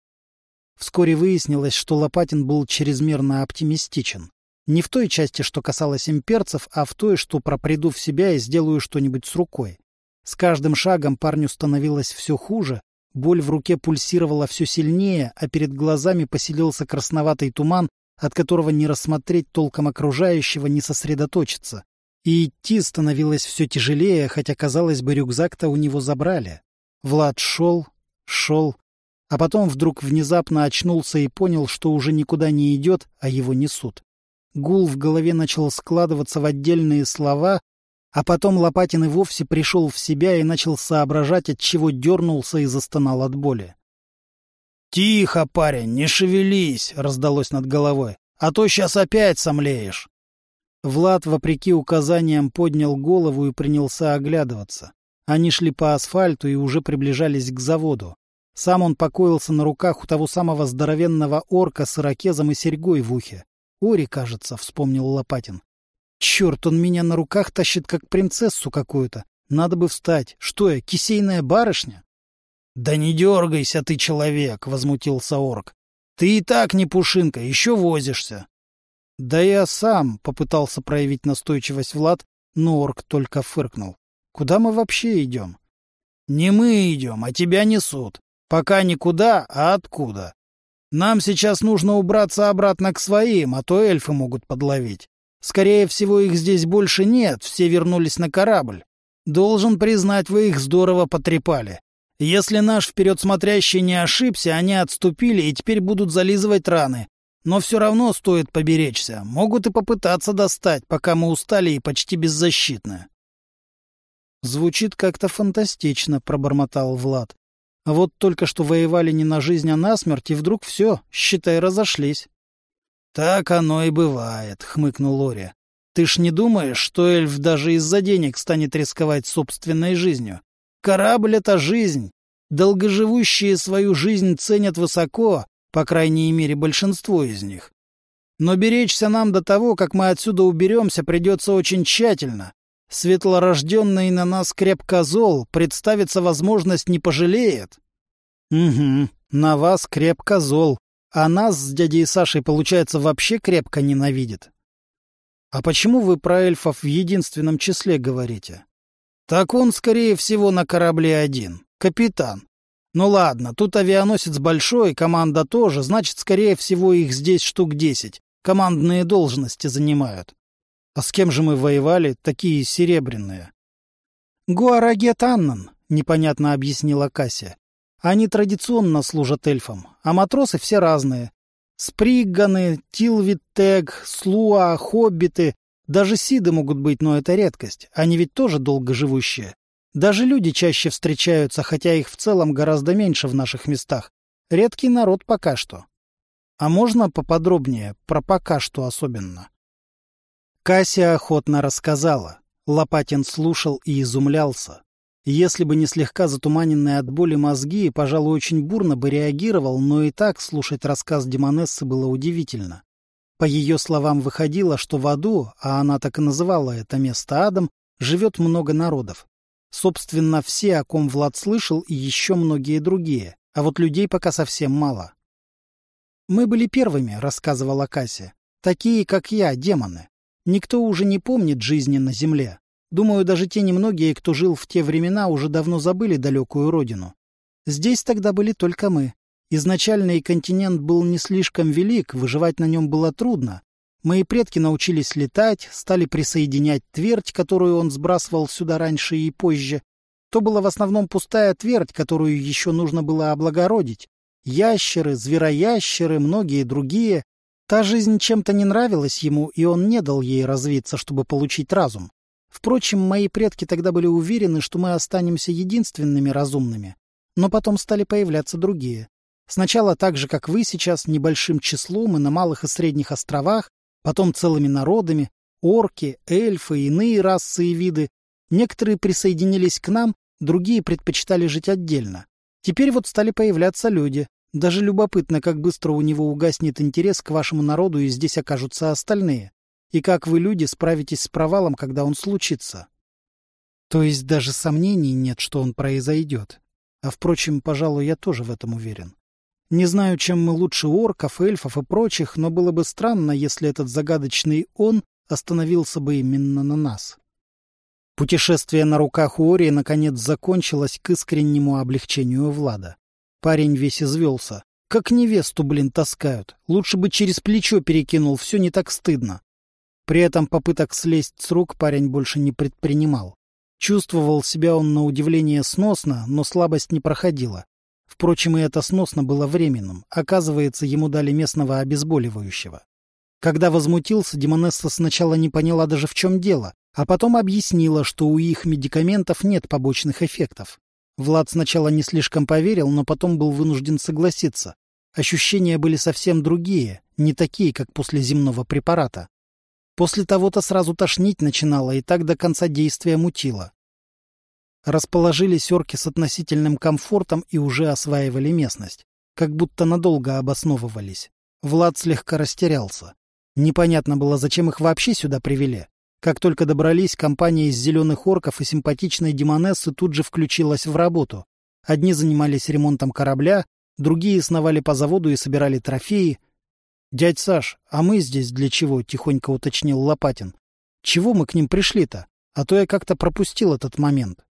Вскоре выяснилось, что Лопатин был чрезмерно оптимистичен. Не в той части, что касалось имперцев, а в той, что проприду в себя и сделаю что-нибудь с рукой. С каждым шагом парню становилось все хуже, боль в руке пульсировала все сильнее, а перед глазами поселился красноватый туман, от которого не рассмотреть толком окружающего, не сосредоточиться. И идти становилось все тяжелее, хотя, казалось бы, рюкзак-то у него забрали. Влад шел, шел, а потом вдруг внезапно очнулся и понял, что уже никуда не идет, а его несут. Гул в голове начал складываться в отдельные слова, а потом Лопатин и вовсе пришел в себя и начал соображать, от чего дернулся и застонал от боли. «Тихо, парень, не шевелись!» — раздалось над головой. «А то сейчас опять сомлеешь!» Влад, вопреки указаниям, поднял голову и принялся оглядываться. Они шли по асфальту и уже приближались к заводу. Сам он покоился на руках у того самого здоровенного орка с ирокезом и серьгой в ухе. «Ори, кажется», — вспомнил Лопатин. «Черт, он меня на руках тащит, как принцессу какую-то. Надо бы встать. Что я, кисейная барышня?» «Да не дергайся ты, человек!» — возмутился орк. «Ты и так не пушинка, еще возишься!» «Да я сам!» — попытался проявить настойчивость Влад, но орк только фыркнул. «Куда мы вообще идем?» «Не мы идем, а тебя несут. Пока никуда, а откуда? Нам сейчас нужно убраться обратно к своим, а то эльфы могут подловить. Скорее всего, их здесь больше нет, все вернулись на корабль. Должен признать, вы их здорово потрепали. Если наш вперед смотрящий не ошибся, они отступили и теперь будут зализывать раны. Но все равно стоит поберечься. Могут и попытаться достать, пока мы устали и почти беззащитны. Звучит как-то фантастично, пробормотал Влад. А вот только что воевали не на жизнь, а на смерть, и вдруг все, считай, разошлись. — Так оно и бывает, — хмыкнул Лори. — Ты ж не думаешь, что эльф даже из-за денег станет рисковать собственной жизнью? Корабль — это жизнь. Долгоживущие свою жизнь ценят высоко, по крайней мере, большинство из них. Но беречься нам до того, как мы отсюда уберемся, придется очень тщательно. Светлорожденный на нас крепко зол, представится возможность не пожалеет. Угу, на вас крепко зол, а нас с дядей Сашей, получается, вообще крепко ненавидит. А почему вы про эльфов в единственном числе говорите? Так он, скорее всего, на корабле один. Капитан. Ну ладно, тут авианосец большой, команда тоже, значит, скорее всего, их здесь штук десять. Командные должности занимают. А с кем же мы воевали, такие серебряные? Гуарагет Аннан, непонятно объяснила Кася. Они традиционно служат эльфам, а матросы все разные. Спригганы, Тилвиттег, Слуа, Хоббиты. Даже Сиды могут быть, но это редкость. Они ведь тоже долгоживущие. Даже люди чаще встречаются, хотя их в целом гораздо меньше в наших местах. Редкий народ пока что. А можно поподробнее, про пока что особенно? Кася охотно рассказала. Лопатин слушал и изумлялся. Если бы не слегка затуманенные от боли мозги, пожалуй, очень бурно бы реагировал, но и так слушать рассказ Демонессы было удивительно. По ее словам выходило, что в аду, а она так и называла это место адом, живет много народов. Собственно, все, о ком Влад слышал, и еще многие другие, а вот людей пока совсем мало. «Мы были первыми», — рассказывала Кася. «Такие, как я, демоны. Никто уже не помнит жизни на Земле. Думаю, даже те немногие, кто жил в те времена, уже давно забыли далекую родину. Здесь тогда были только мы. Изначальный континент был не слишком велик, выживать на нем было трудно. Мои предки научились летать, стали присоединять твердь, которую он сбрасывал сюда раньше и позже. То была в основном пустая твердь, которую еще нужно было облагородить. Ящеры, звероящеры, многие другие. Та жизнь чем-то не нравилась ему, и он не дал ей развиться, чтобы получить разум. Впрочем, мои предки тогда были уверены, что мы останемся единственными разумными. Но потом стали появляться другие. Сначала так же, как вы сейчас, небольшим числом и на малых и средних островах, потом целыми народами, орки, эльфы, иные расы и виды. Некоторые присоединились к нам, другие предпочитали жить отдельно. Теперь вот стали появляться люди, даже любопытно, как быстро у него угаснет интерес к вашему народу, и здесь окажутся остальные. И как вы, люди, справитесь с провалом, когда он случится. То есть даже сомнений нет, что он произойдет. А, впрочем, пожалуй, я тоже в этом уверен. Не знаю, чем мы лучше орков, эльфов и прочих, но было бы странно, если этот загадочный «он» остановился бы именно на нас. Путешествие на руках у Ории наконец закончилось к искреннему облегчению Влада. Парень весь извелся. Как невесту, блин, таскают. Лучше бы через плечо перекинул, все не так стыдно. При этом попыток слезть с рук парень больше не предпринимал. Чувствовал себя он на удивление сносно, но слабость не проходила. Впрочем, и это сносно было временным. Оказывается, ему дали местного обезболивающего. Когда возмутился, Демонесса сначала не поняла даже в чем дело, а потом объяснила, что у их медикаментов нет побочных эффектов. Влад сначала не слишком поверил, но потом был вынужден согласиться. Ощущения были совсем другие, не такие, как после земного препарата. После того-то сразу тошнить начинало, и так до конца действия мутило. Расположились орки с относительным комфортом и уже осваивали местность. Как будто надолго обосновывались. Влад слегка растерялся. Непонятно было, зачем их вообще сюда привели. Как только добрались, компания из зеленых орков и симпатичной демонессы тут же включилась в работу. Одни занимались ремонтом корабля, другие сновали по заводу и собирали трофеи. — Дядь Саш, а мы здесь для чего? — тихонько уточнил Лопатин. — Чего мы к ним пришли-то? А то я как-то пропустил этот момент. —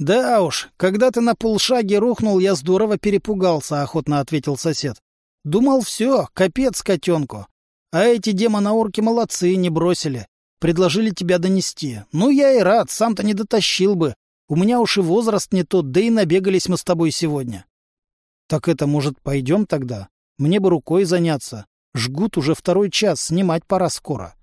Да уж, когда ты на полшаге рухнул, я здорово перепугался, — охотно ответил сосед. — Думал, все, капец котенку. А эти демоноорки молодцы, не бросили. Предложили тебя донести. Ну, я и рад, сам-то не дотащил бы. У меня уж и возраст не тот, да и набегались мы с тобой сегодня. Так это, может, пойдем тогда? Мне бы рукой заняться. Жгут уже второй час, снимать пора скоро.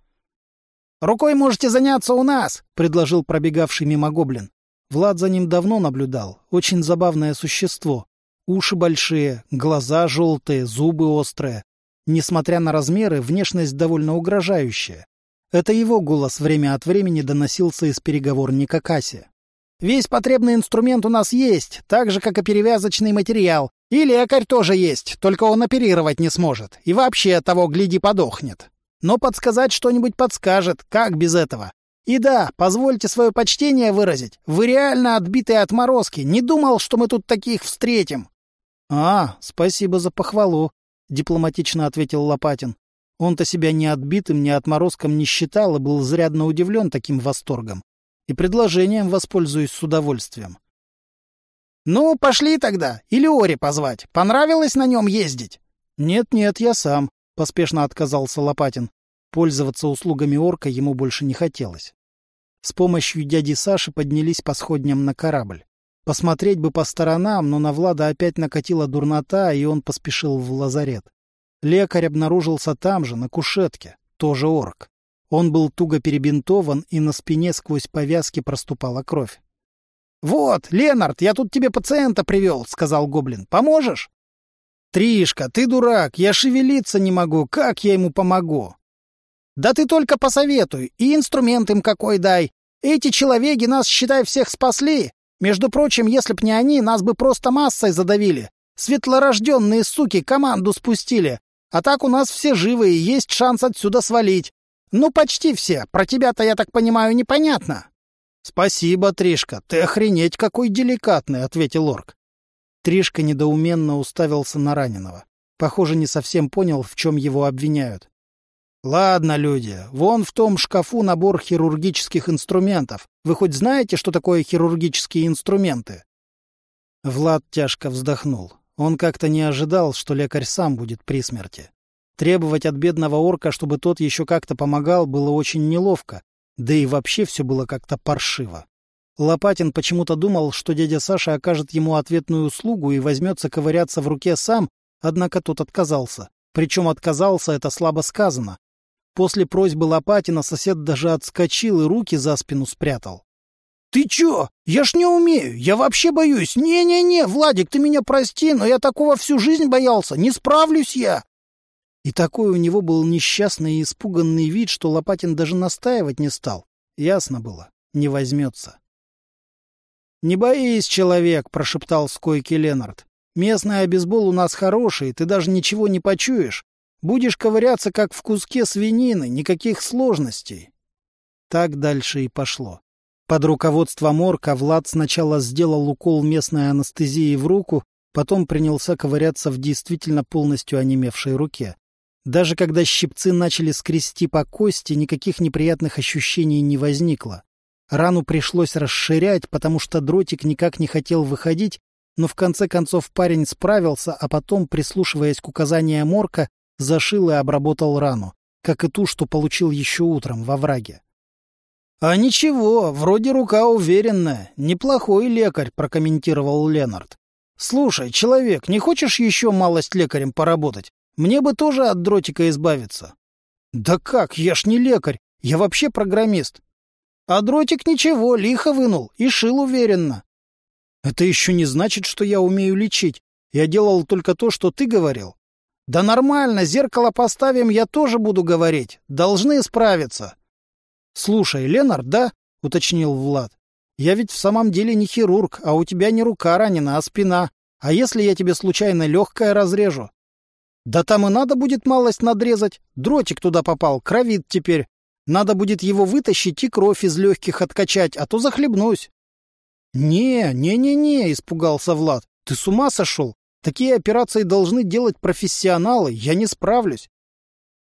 «Рукой можете заняться у нас!» — предложил пробегавший мимо гоблин. Влад за ним давно наблюдал. Очень забавное существо. Уши большие, глаза желтые, зубы острые. Несмотря на размеры, внешность довольно угрожающая. Это его голос время от времени доносился из переговорника Касси. «Весь потребный инструмент у нас есть, так же, как и перевязочный материал. И лекарь тоже есть, только он оперировать не сможет. И вообще того, гляди, подохнет. Но подсказать что-нибудь подскажет, как без этого. И да, позвольте свое почтение выразить. Вы реально отбитые отморозки. Не думал, что мы тут таких встретим. — А, спасибо за похвалу, — дипломатично ответил Лопатин. Он-то себя ни отбитым, ни отморозком не считал и был зрядно удивлен таким восторгом. И предложением воспользуюсь с удовольствием. «Ну, пошли тогда. Или Ори позвать. Понравилось на нем ездить?» «Нет-нет, я сам», — поспешно отказался Лопатин. Пользоваться услугами орка ему больше не хотелось. С помощью дяди Саши поднялись по сходням на корабль. Посмотреть бы по сторонам, но на Влада опять накатила дурнота, и он поспешил в лазарет. Лекарь обнаружился там же, на кушетке, тоже орк. Он был туго перебинтован, и на спине сквозь повязки проступала кровь. — Вот, Ленард, я тут тебе пациента привел, — сказал гоблин. — Поможешь? — Тришка, ты дурак, я шевелиться не могу, как я ему помогу? — Да ты только посоветуй, и инструмент им какой дай. Эти человеки нас, считай, всех спасли. Между прочим, если б не они, нас бы просто массой задавили. Светлорожденные суки команду спустили. А так у нас все живые, есть шанс отсюда свалить. Ну, почти все. Про тебя-то, я так понимаю, непонятно. Спасибо, Тришка. Ты охренеть какой деликатный, ответил орк. Тришка недоуменно уставился на раненого. Похоже, не совсем понял, в чем его обвиняют. «Ладно, люди, вон в том шкафу набор хирургических инструментов. Вы хоть знаете, что такое хирургические инструменты?» Влад тяжко вздохнул. Он как-то не ожидал, что лекарь сам будет при смерти. Требовать от бедного орка, чтобы тот еще как-то помогал, было очень неловко, да и вообще все было как-то паршиво. Лопатин почему-то думал, что дядя Саша окажет ему ответную услугу и возьмется ковыряться в руке сам, однако тот отказался. Причем отказался, это слабо сказано. После просьбы Лопатина сосед даже отскочил и руки за спину спрятал. «Ты чё? Я ж не умею. Я вообще боюсь. Не-не-не, Владик, ты меня прости, но я такого всю жизнь боялся. Не справлюсь я!» И такой у него был несчастный и испуганный вид, что Лопатин даже настаивать не стал. Ясно было, не возьмется. «Не боись, человек», — прошептал с койки Ленард. «Местный обезбол у нас хороший, ты даже ничего не почуешь. Будешь ковыряться, как в куске свинины, никаких сложностей. Так дальше и пошло. Под руководством орка Влад сначала сделал укол местной анестезии в руку, потом принялся ковыряться в действительно полностью онемевшей руке. Даже когда щипцы начали скрести по кости, никаких неприятных ощущений не возникло. Рану пришлось расширять, потому что дротик никак не хотел выходить, но в конце концов парень справился, а потом, прислушиваясь к указаниям орка, зашил и обработал рану, как и ту, что получил еще утром во враге. — А ничего, вроде рука уверенная. Неплохой лекарь, — прокомментировал Ленард. Слушай, человек, не хочешь еще малость лекарем поработать? Мне бы тоже от дротика избавиться. Да как, я ж не лекарь, я вообще программист. А дротик ничего, лихо вынул и шил уверенно. Это еще не значит, что я умею лечить. Я делал только то, что ты говорил. Да нормально, зеркало поставим, я тоже буду говорить. Должны справиться. Слушай, Ленард, да? Уточнил Влад. Я ведь в самом деле не хирург, а у тебя не рука ранена, а спина. А если я тебе случайно легкое разрежу? Да там и надо будет малость надрезать. Дротик туда попал, кровит теперь. Надо будет его вытащить и кровь из легких откачать, а то захлебнусь. «Не, не-не-не», — испугался Влад. «Ты с ума сошел? Такие операции должны делать профессионалы, я не справлюсь».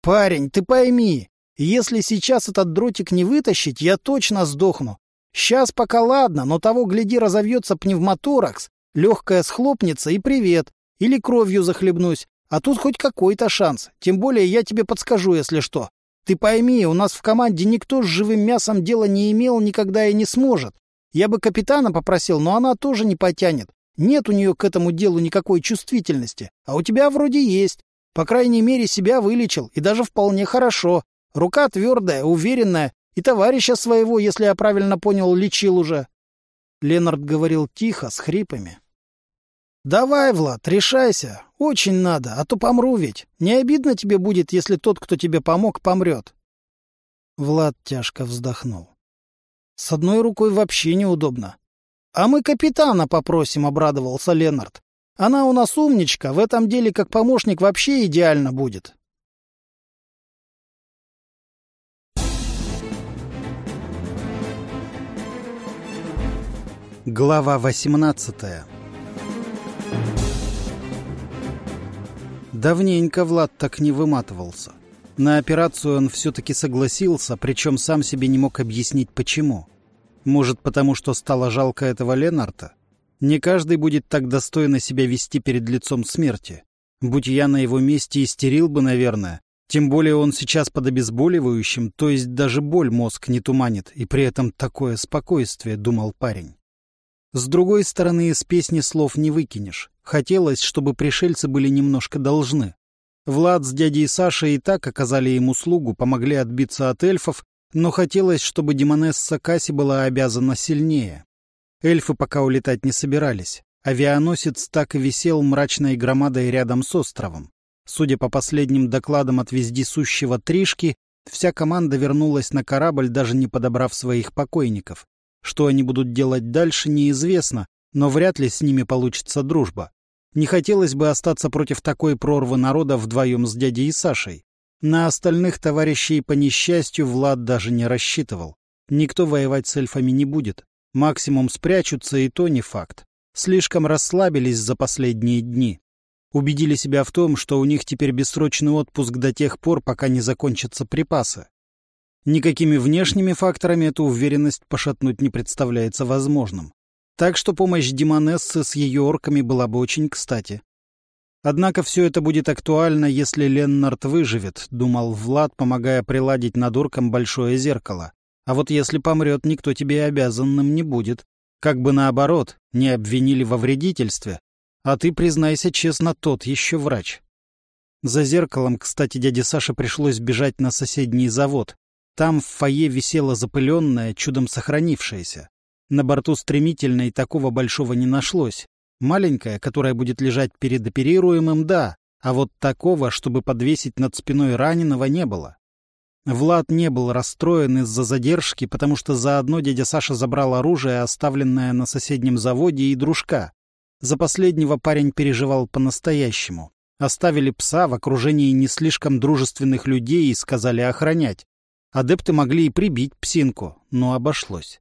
«Парень, ты пойми, если сейчас этот дротик не вытащить, я точно сдохну. Сейчас пока ладно, но того, гляди, разовьется пневмоторакс, легкая схлопнется и привет. Или кровью захлебнусь. А тут хоть какой-то шанс. Тем более я тебе подскажу, если что. Ты пойми, у нас в команде никто с живым мясом дела не имел никогда и не сможет. Я бы капитана попросил, но она тоже не потянет. Нет у нее к этому делу никакой чувствительности. А у тебя вроде есть. По крайней мере, себя вылечил. И даже вполне хорошо. Рука твердая, уверенная. И товарища своего, если я правильно понял, лечил уже. Ленард говорил тихо, с хрипами. «Давай, Влад, решайся. Очень надо, а то помру ведь. Не обидно тебе будет, если тот, кто тебе помог, помрет?» Влад тяжко вздохнул. С одной рукой вообще неудобно. «А мы капитана попросим», — обрадовался Ленард. «Она у нас умничка, в этом деле как помощник вообще идеально будет». Глава 18 Давненько Влад так не выматывался. На операцию он все-таки согласился, причем сам себе не мог объяснить, почему. Может, потому что стало жалко этого Ленарта? Не каждый будет так достойно себя вести перед лицом смерти. Будь я на его месте, истерил бы, наверное. Тем более он сейчас под обезболивающим, то есть даже боль мозг не туманит, и при этом такое спокойствие, думал парень. С другой стороны, из песни слов не выкинешь. Хотелось, чтобы пришельцы были немножко должны. Влад с дядей Сашей и так оказали им услугу, помогли отбиться от эльфов, но хотелось, чтобы Демонесса Касси была обязана сильнее. Эльфы пока улетать не собирались. Авианосец так и висел мрачной громадой рядом с островом. Судя по последним докладам от вездесущего Тришки, вся команда вернулась на корабль, даже не подобрав своих покойников. Что они будут делать дальше, неизвестно, но вряд ли с ними получится дружба. Не хотелось бы остаться против такой прорвы народа вдвоем с дядей и Сашей. На остальных товарищей по несчастью Влад даже не рассчитывал. Никто воевать с эльфами не будет. Максимум спрячутся, и то не факт. Слишком расслабились за последние дни. Убедили себя в том, что у них теперь бессрочный отпуск до тех пор, пока не закончатся припасы. Никакими внешними факторами эту уверенность пошатнуть не представляется возможным. Так что помощь Демонессы с ее орками была бы очень кстати. Однако все это будет актуально, если Леннард выживет, думал Влад, помогая приладить над орком большое зеркало. А вот если помрет, никто тебе обязанным не будет. Как бы наоборот, не обвинили во вредительстве. А ты, признайся честно, тот еще врач. За зеркалом, кстати, дяде Саше пришлось бежать на соседний завод. Там в фойе висела запыленная, чудом сохранившаяся. На борту стремительной такого большого не нашлось. Маленькая, которая будет лежать перед оперируемым, да, а вот такого, чтобы подвесить над спиной раненого, не было. Влад не был расстроен из-за задержки, потому что заодно дядя Саша забрал оружие, оставленное на соседнем заводе, и дружка. За последнего парень переживал по-настоящему. Оставили пса в окружении не слишком дружественных людей и сказали охранять. Адепты могли и прибить псинку, но обошлось.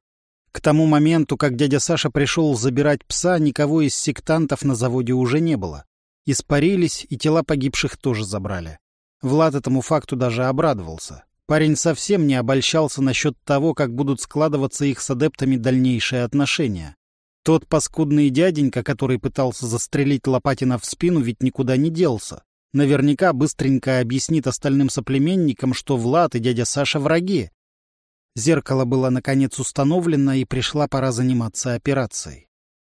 К тому моменту, как дядя Саша пришел забирать пса, никого из сектантов на заводе уже не было. Испарились, и тела погибших тоже забрали. Влад этому факту даже обрадовался. Парень совсем не обольщался насчет того, как будут складываться их с адептами дальнейшие отношения. Тот паскудный дяденька, который пытался застрелить Лопатина в спину, ведь никуда не делся. Наверняка быстренько объяснит остальным соплеменникам, что Влад и дядя Саша враги. Зеркало было наконец установлено, и пришла пора заниматься операцией.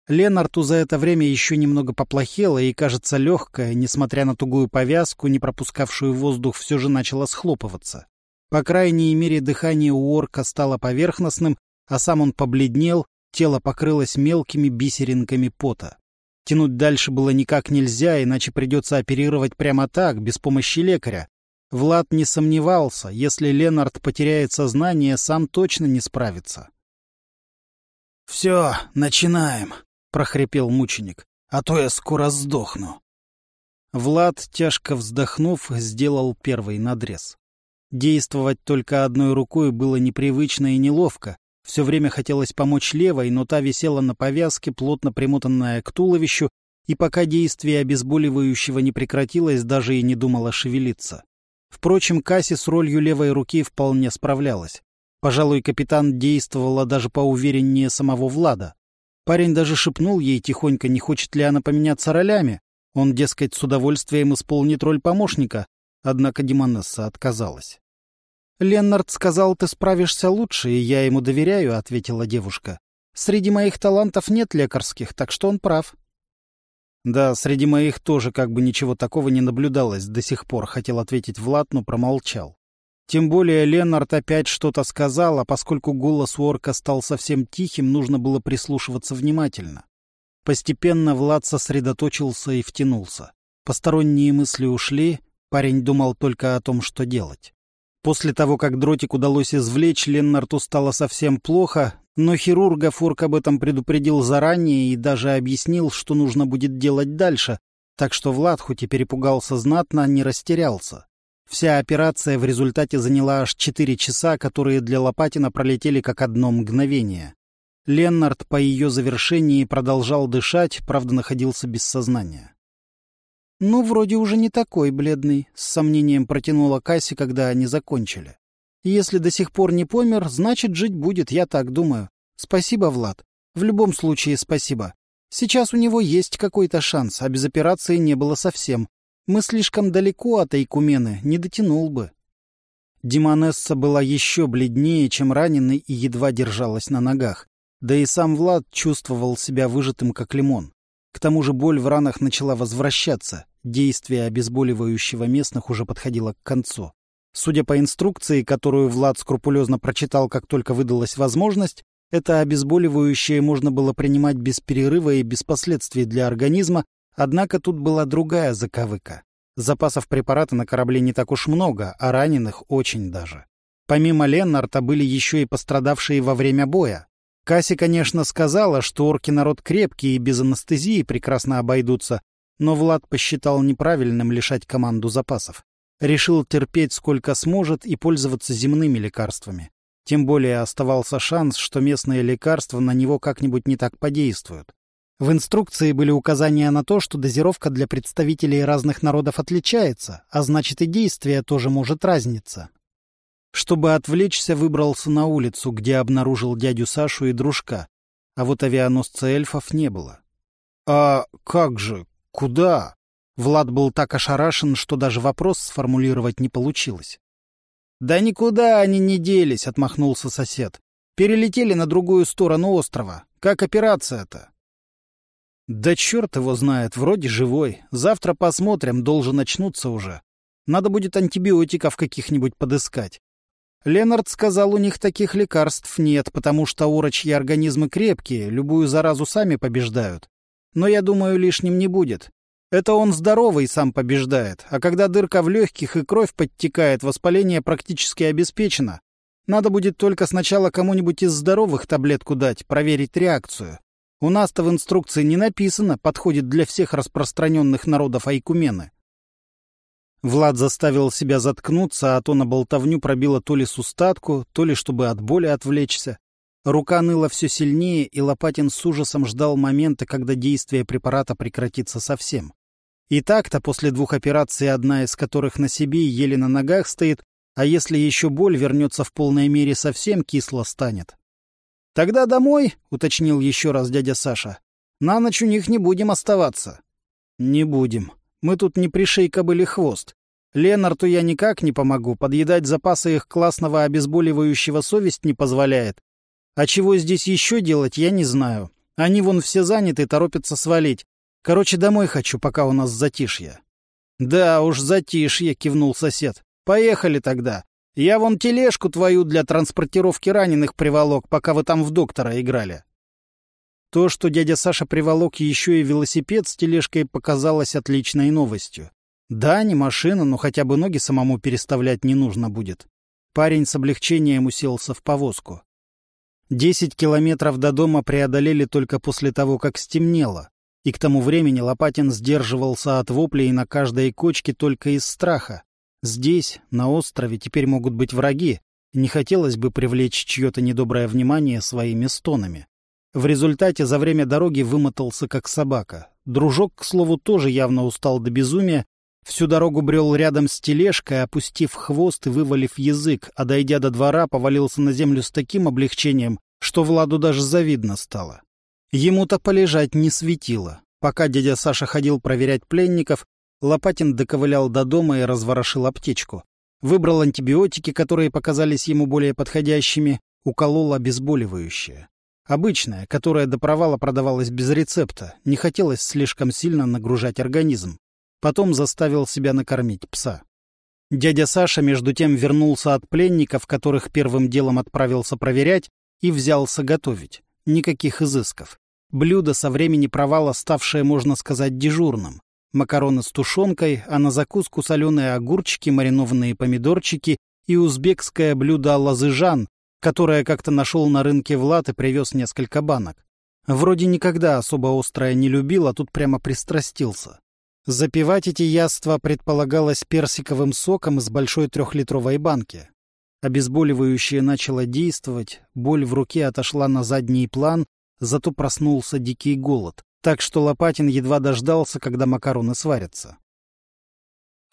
Ленарту за это время еще немного поплохело, и, кажется, легкая, несмотря на тугую повязку, не пропускавшую воздух, все же начала схлопываться. По крайней мере, дыхание у орка стало поверхностным, а сам он побледнел, тело покрылось мелкими бисеринками пота. Тянуть дальше было никак нельзя, иначе придется оперировать прямо так, без помощи лекаря. Влад не сомневался, если Ленард потеряет сознание, сам точно не справится. — Все, начинаем, — прохрипел мученик, — а то я скоро сдохну. Влад, тяжко вздохнув, сделал первый надрез. Действовать только одной рукой было непривычно и неловко, все время хотелось помочь левой, но та висела на повязке, плотно примотанная к туловищу, и пока действие обезболивающего не прекратилось, даже и не думала шевелиться. Впрочем, Касси с ролью левой руки вполне справлялась. Пожалуй, капитан действовала даже поувереннее самого Влада. Парень даже шепнул ей тихонько, не хочет ли она поменяться ролями. Он, дескать, с удовольствием исполнит роль помощника, однако Димонесса отказалась. «Леннард сказал, ты справишься лучше, и я ему доверяю», — ответила девушка. «Среди моих талантов нет лекарских, так что он прав». «Да, среди моих тоже как бы ничего такого не наблюдалось до сих пор», — хотел ответить Влад, но промолчал. Тем более Леннард опять что-то сказал, а поскольку голос у орка стал совсем тихим, нужно было прислушиваться внимательно. Постепенно Влад сосредоточился и втянулся. Посторонние мысли ушли, парень думал только о том, что делать. После того, как дротик удалось извлечь, Леннарту стало совсем плохо, но хирурга Форк об этом предупредил заранее и даже объяснил, что нужно будет делать дальше, так что Влад, хоть и перепугался знатно, не растерялся. Вся операция в результате заняла аж четыре часа, которые для Лопатина пролетели как одно мгновение. Леннард по ее завершении продолжал дышать, правда, находился без сознания. «Ну, вроде уже не такой бледный», — с сомнением протянула Касси, когда они закончили. «Если до сих пор не помер, значит, жить будет, я так думаю. Спасибо, Влад. В любом случае, спасибо. Сейчас у него есть какой-то шанс, а без операции не было совсем. Мы слишком далеко от Айкумены, не дотянул бы». Димонесса была еще бледнее, чем раненый, и едва держалась на ногах. Да и сам Влад чувствовал себя выжатым, как лимон. К тому же боль в ранах начала возвращаться. Действие обезболивающего местных уже подходило к концу. Судя по инструкции, которую Влад скрупулезно прочитал, как только выдалась возможность, это обезболивающее можно было принимать без перерыва и без последствий для организма, однако тут была другая заковыка. Запасов препарата на корабле не так уж много, а раненых очень даже. Помимо Леннарта были еще и пострадавшие во время боя. Касси, конечно, сказала, что орки народ крепкий и без анестезии прекрасно обойдутся, но Влад посчитал неправильным лишать команду запасов. Решил терпеть сколько сможет и пользоваться земными лекарствами. Тем более оставался шанс, что местные лекарства на него как-нибудь не так подействуют. В инструкции были указания на то, что дозировка для представителей разных народов отличается, а значит и действие тоже может разниться. Чтобы отвлечься, выбрался на улицу, где обнаружил дядю Сашу и дружка. А вот авианосца эльфов не было. «А как же? Куда?» Влад был так ошарашен, что даже вопрос сформулировать не получилось. «Да никуда они не делись», — отмахнулся сосед. «Перелетели на другую сторону острова. Как операция-то?» «Да черт его знает, вроде живой. Завтра посмотрим, должен очнуться уже. Надо будет антибиотиков каких-нибудь подыскать. Ленард сказал, у них таких лекарств нет, потому что урочьи организмы крепкие, любую заразу сами побеждают. Но я думаю, лишним не будет. Это он здоровый сам побеждает, а когда дырка в легких и кровь подтекает, воспаление практически обеспечено. Надо будет только сначала кому-нибудь из здоровых таблетку дать, проверить реакцию. У нас-то в инструкции не написано, подходит для всех распространенных народов Айкумены. Влад заставил себя заткнуться, а то на болтовню пробило то ли сустатку, то ли чтобы от боли отвлечься. Рука ныла все сильнее, и Лопатин с ужасом ждал момента, когда действие препарата прекратится совсем. И так-то после двух операций, одна из которых на себе еле на ногах стоит, а если еще боль вернется в полной мере, совсем кисло станет. — Тогда домой, — уточнил еще раз дядя Саша. — На ночь у них не будем оставаться. — Не будем, мы тут не пришей кобыли хвост. Ленарту я никак не помогу, подъедать запасы их классного обезболивающего совесть не позволяет. А чего здесь еще делать, я не знаю. Они вон все заняты, торопятся свалить. Короче, домой хочу, пока у нас затишье». «Да уж, затишье», — кивнул сосед. «Поехали тогда. Я вон тележку твою для транспортировки раненых приволок, пока вы там в доктора играли». То, что дядя Саша приволок еще и велосипед с тележкой, показалось отличной новостью. Да, не машина, но хотя бы ноги самому переставлять не нужно будет. Парень с облегчением уселся в повозку. Десять километров до дома преодолели только после того, как стемнело, и к тому времени Лопатин сдерживался от воплей на каждой кочке только из страха. Здесь, на острове, теперь могут быть враги, не хотелось бы привлечь чье-то недоброе внимание своими стонами. В результате за время дороги вымотался как собака. Дружок, к слову, тоже явно устал до безумия. Всю дорогу брел рядом с тележкой, опустив хвост и вывалив язык, а дойдя до двора, повалился на землю с таким облегчением, что Владу даже завидно стало. Ему-то полежать не светило. Пока дядя Саша ходил проверять пленников, Лопатин доковылял до дома и разворошил аптечку. Выбрал антибиотики, которые показались ему более подходящими, уколол обезболивающее. Обычная, которая до провала продавалась без рецепта, не хотелось слишком сильно нагружать организм. Потом заставил себя накормить пса. Дядя Саша, между тем, вернулся от пленников, которых первым делом отправился проверять, и взялся готовить. Никаких изысков. Блюдо со времени провала, ставшее, можно сказать, дежурным. Макароны с тушенкой, а на закуску соленые огурчики, маринованные помидорчики и узбекское блюдо лазыжан, которое как-то нашел на рынке Влад и привез несколько банок. Вроде никогда особо острое не любил, а тут прямо пристрастился. Запивать эти яства предполагалось персиковым соком из большой трехлитровой банки. Обезболивающее начало действовать, боль в руке отошла на задний план, зато проснулся дикий голод, так что Лопатин едва дождался, когда макароны сварятся.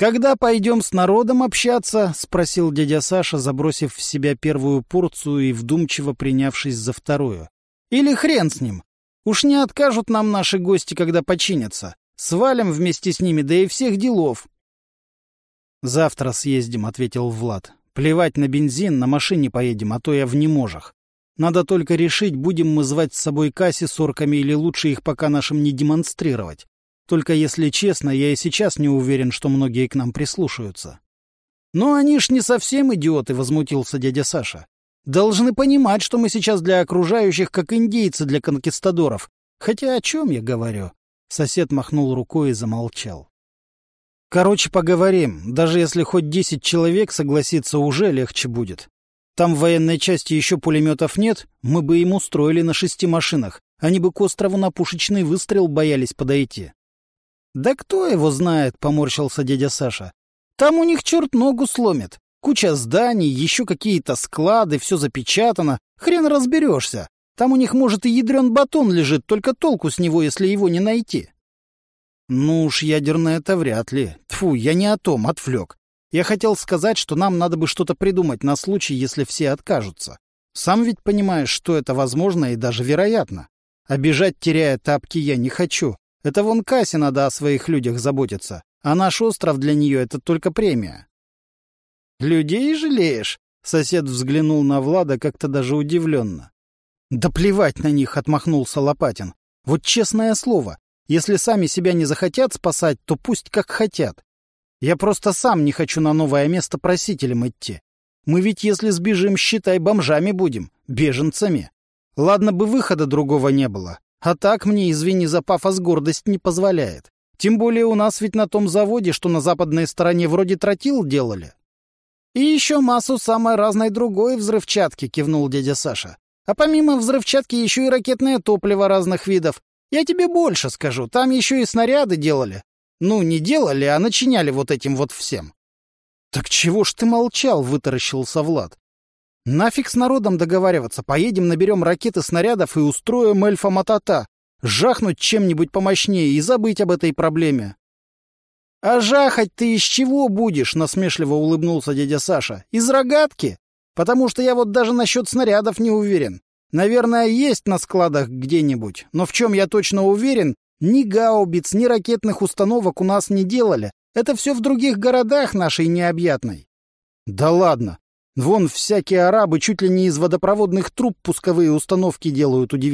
«Когда пойдем с народом общаться?» — спросил дядя Саша, забросив в себя первую порцию и вдумчиво принявшись за вторую. «Или хрен с ним. Уж не откажут нам наши гости, когда починятся. Свалим вместе с ними, да и всех делов». «Завтра съездим», — ответил Влад. «Плевать на бензин, на машине поедем, а то я в неможах. Надо только решить, будем мы звать с собой Касси с орками или лучше их пока нашим не демонстрировать. Только, если честно, я и сейчас не уверен, что многие к нам прислушаются. «Но они ж не совсем идиоты», — возмутился дядя Саша. «Должны понимать, что мы сейчас для окружающих, как индейцы для конкистадоров. Хотя о чем я говорю?» Сосед махнул рукой и замолчал. «Короче, поговорим. Даже если хоть десять человек согласится, уже легче будет. Там в военной части еще пулеметов нет, мы бы им устроили на шести машинах. Они бы к острову на пушечный выстрел боялись подойти. «Да кто его знает?» — поморщился дядя Саша. «Там у них черт ногу сломит. Куча зданий, еще какие-то склады, все запечатано. Хрен разберешься. Там у них, может, и ядрен батон лежит, только толку с него, если его не найти». «Ну уж ядерное это вряд ли. Тфу, я не о том, отвлек. Я хотел сказать, что нам надо бы что-то придумать на случай, если все откажутся. Сам ведь понимаешь, что это возможно и даже вероятно. Обижать, теряя тапки, я не хочу. Это вон Кассе надо о своих людях заботиться, а наш остров для нее — это только премия. «Людей жалеешь?» — сосед взглянул на Влада как-то даже удивленно. «Да плевать на них!» — отмахнулся Лопатин. «Вот честное слово, если сами себя не захотят спасать, то пусть как хотят. Я просто сам не хочу на новое место просителем идти. Мы ведь, если сбежим, считай, бомжами будем, беженцами. Ладно бы выхода другого не было, а так мне, извини за пафос, гордость не позволяет. Тем более у нас ведь на том заводе, что на западной стороне вроде тротил делали. И еще массу самой разной другой взрывчатки, кивнул дядя Саша. А помимо взрывчатки еще и ракетное топливо разных видов. Я тебе больше скажу, там еще и снаряды делали. Ну, не делали, а начиняли вот этим вот всем. «Так чего ж ты молчал?» — вытаращился Влад. Нафиг с народом договариваться, поедем, наберем ракеты, снарядов и устроим эльфа-мотота. Жахнуть чем-нибудь помощнее и забыть об этой проблеме. — А жахать ты из чего будешь? — насмешливо улыбнулся дядя Саша. — Из рогатки? Потому что я вот даже насчет снарядов не уверен. Наверное, есть на складах где-нибудь, но в чем я точно уверен, ни гаубиц, ни ракетных установок у нас не делали. Это все в других городах нашей необъятной. — Да ладно, Вон всякие арабы чуть ли не из водопроводных труб пусковые установки делают, удивился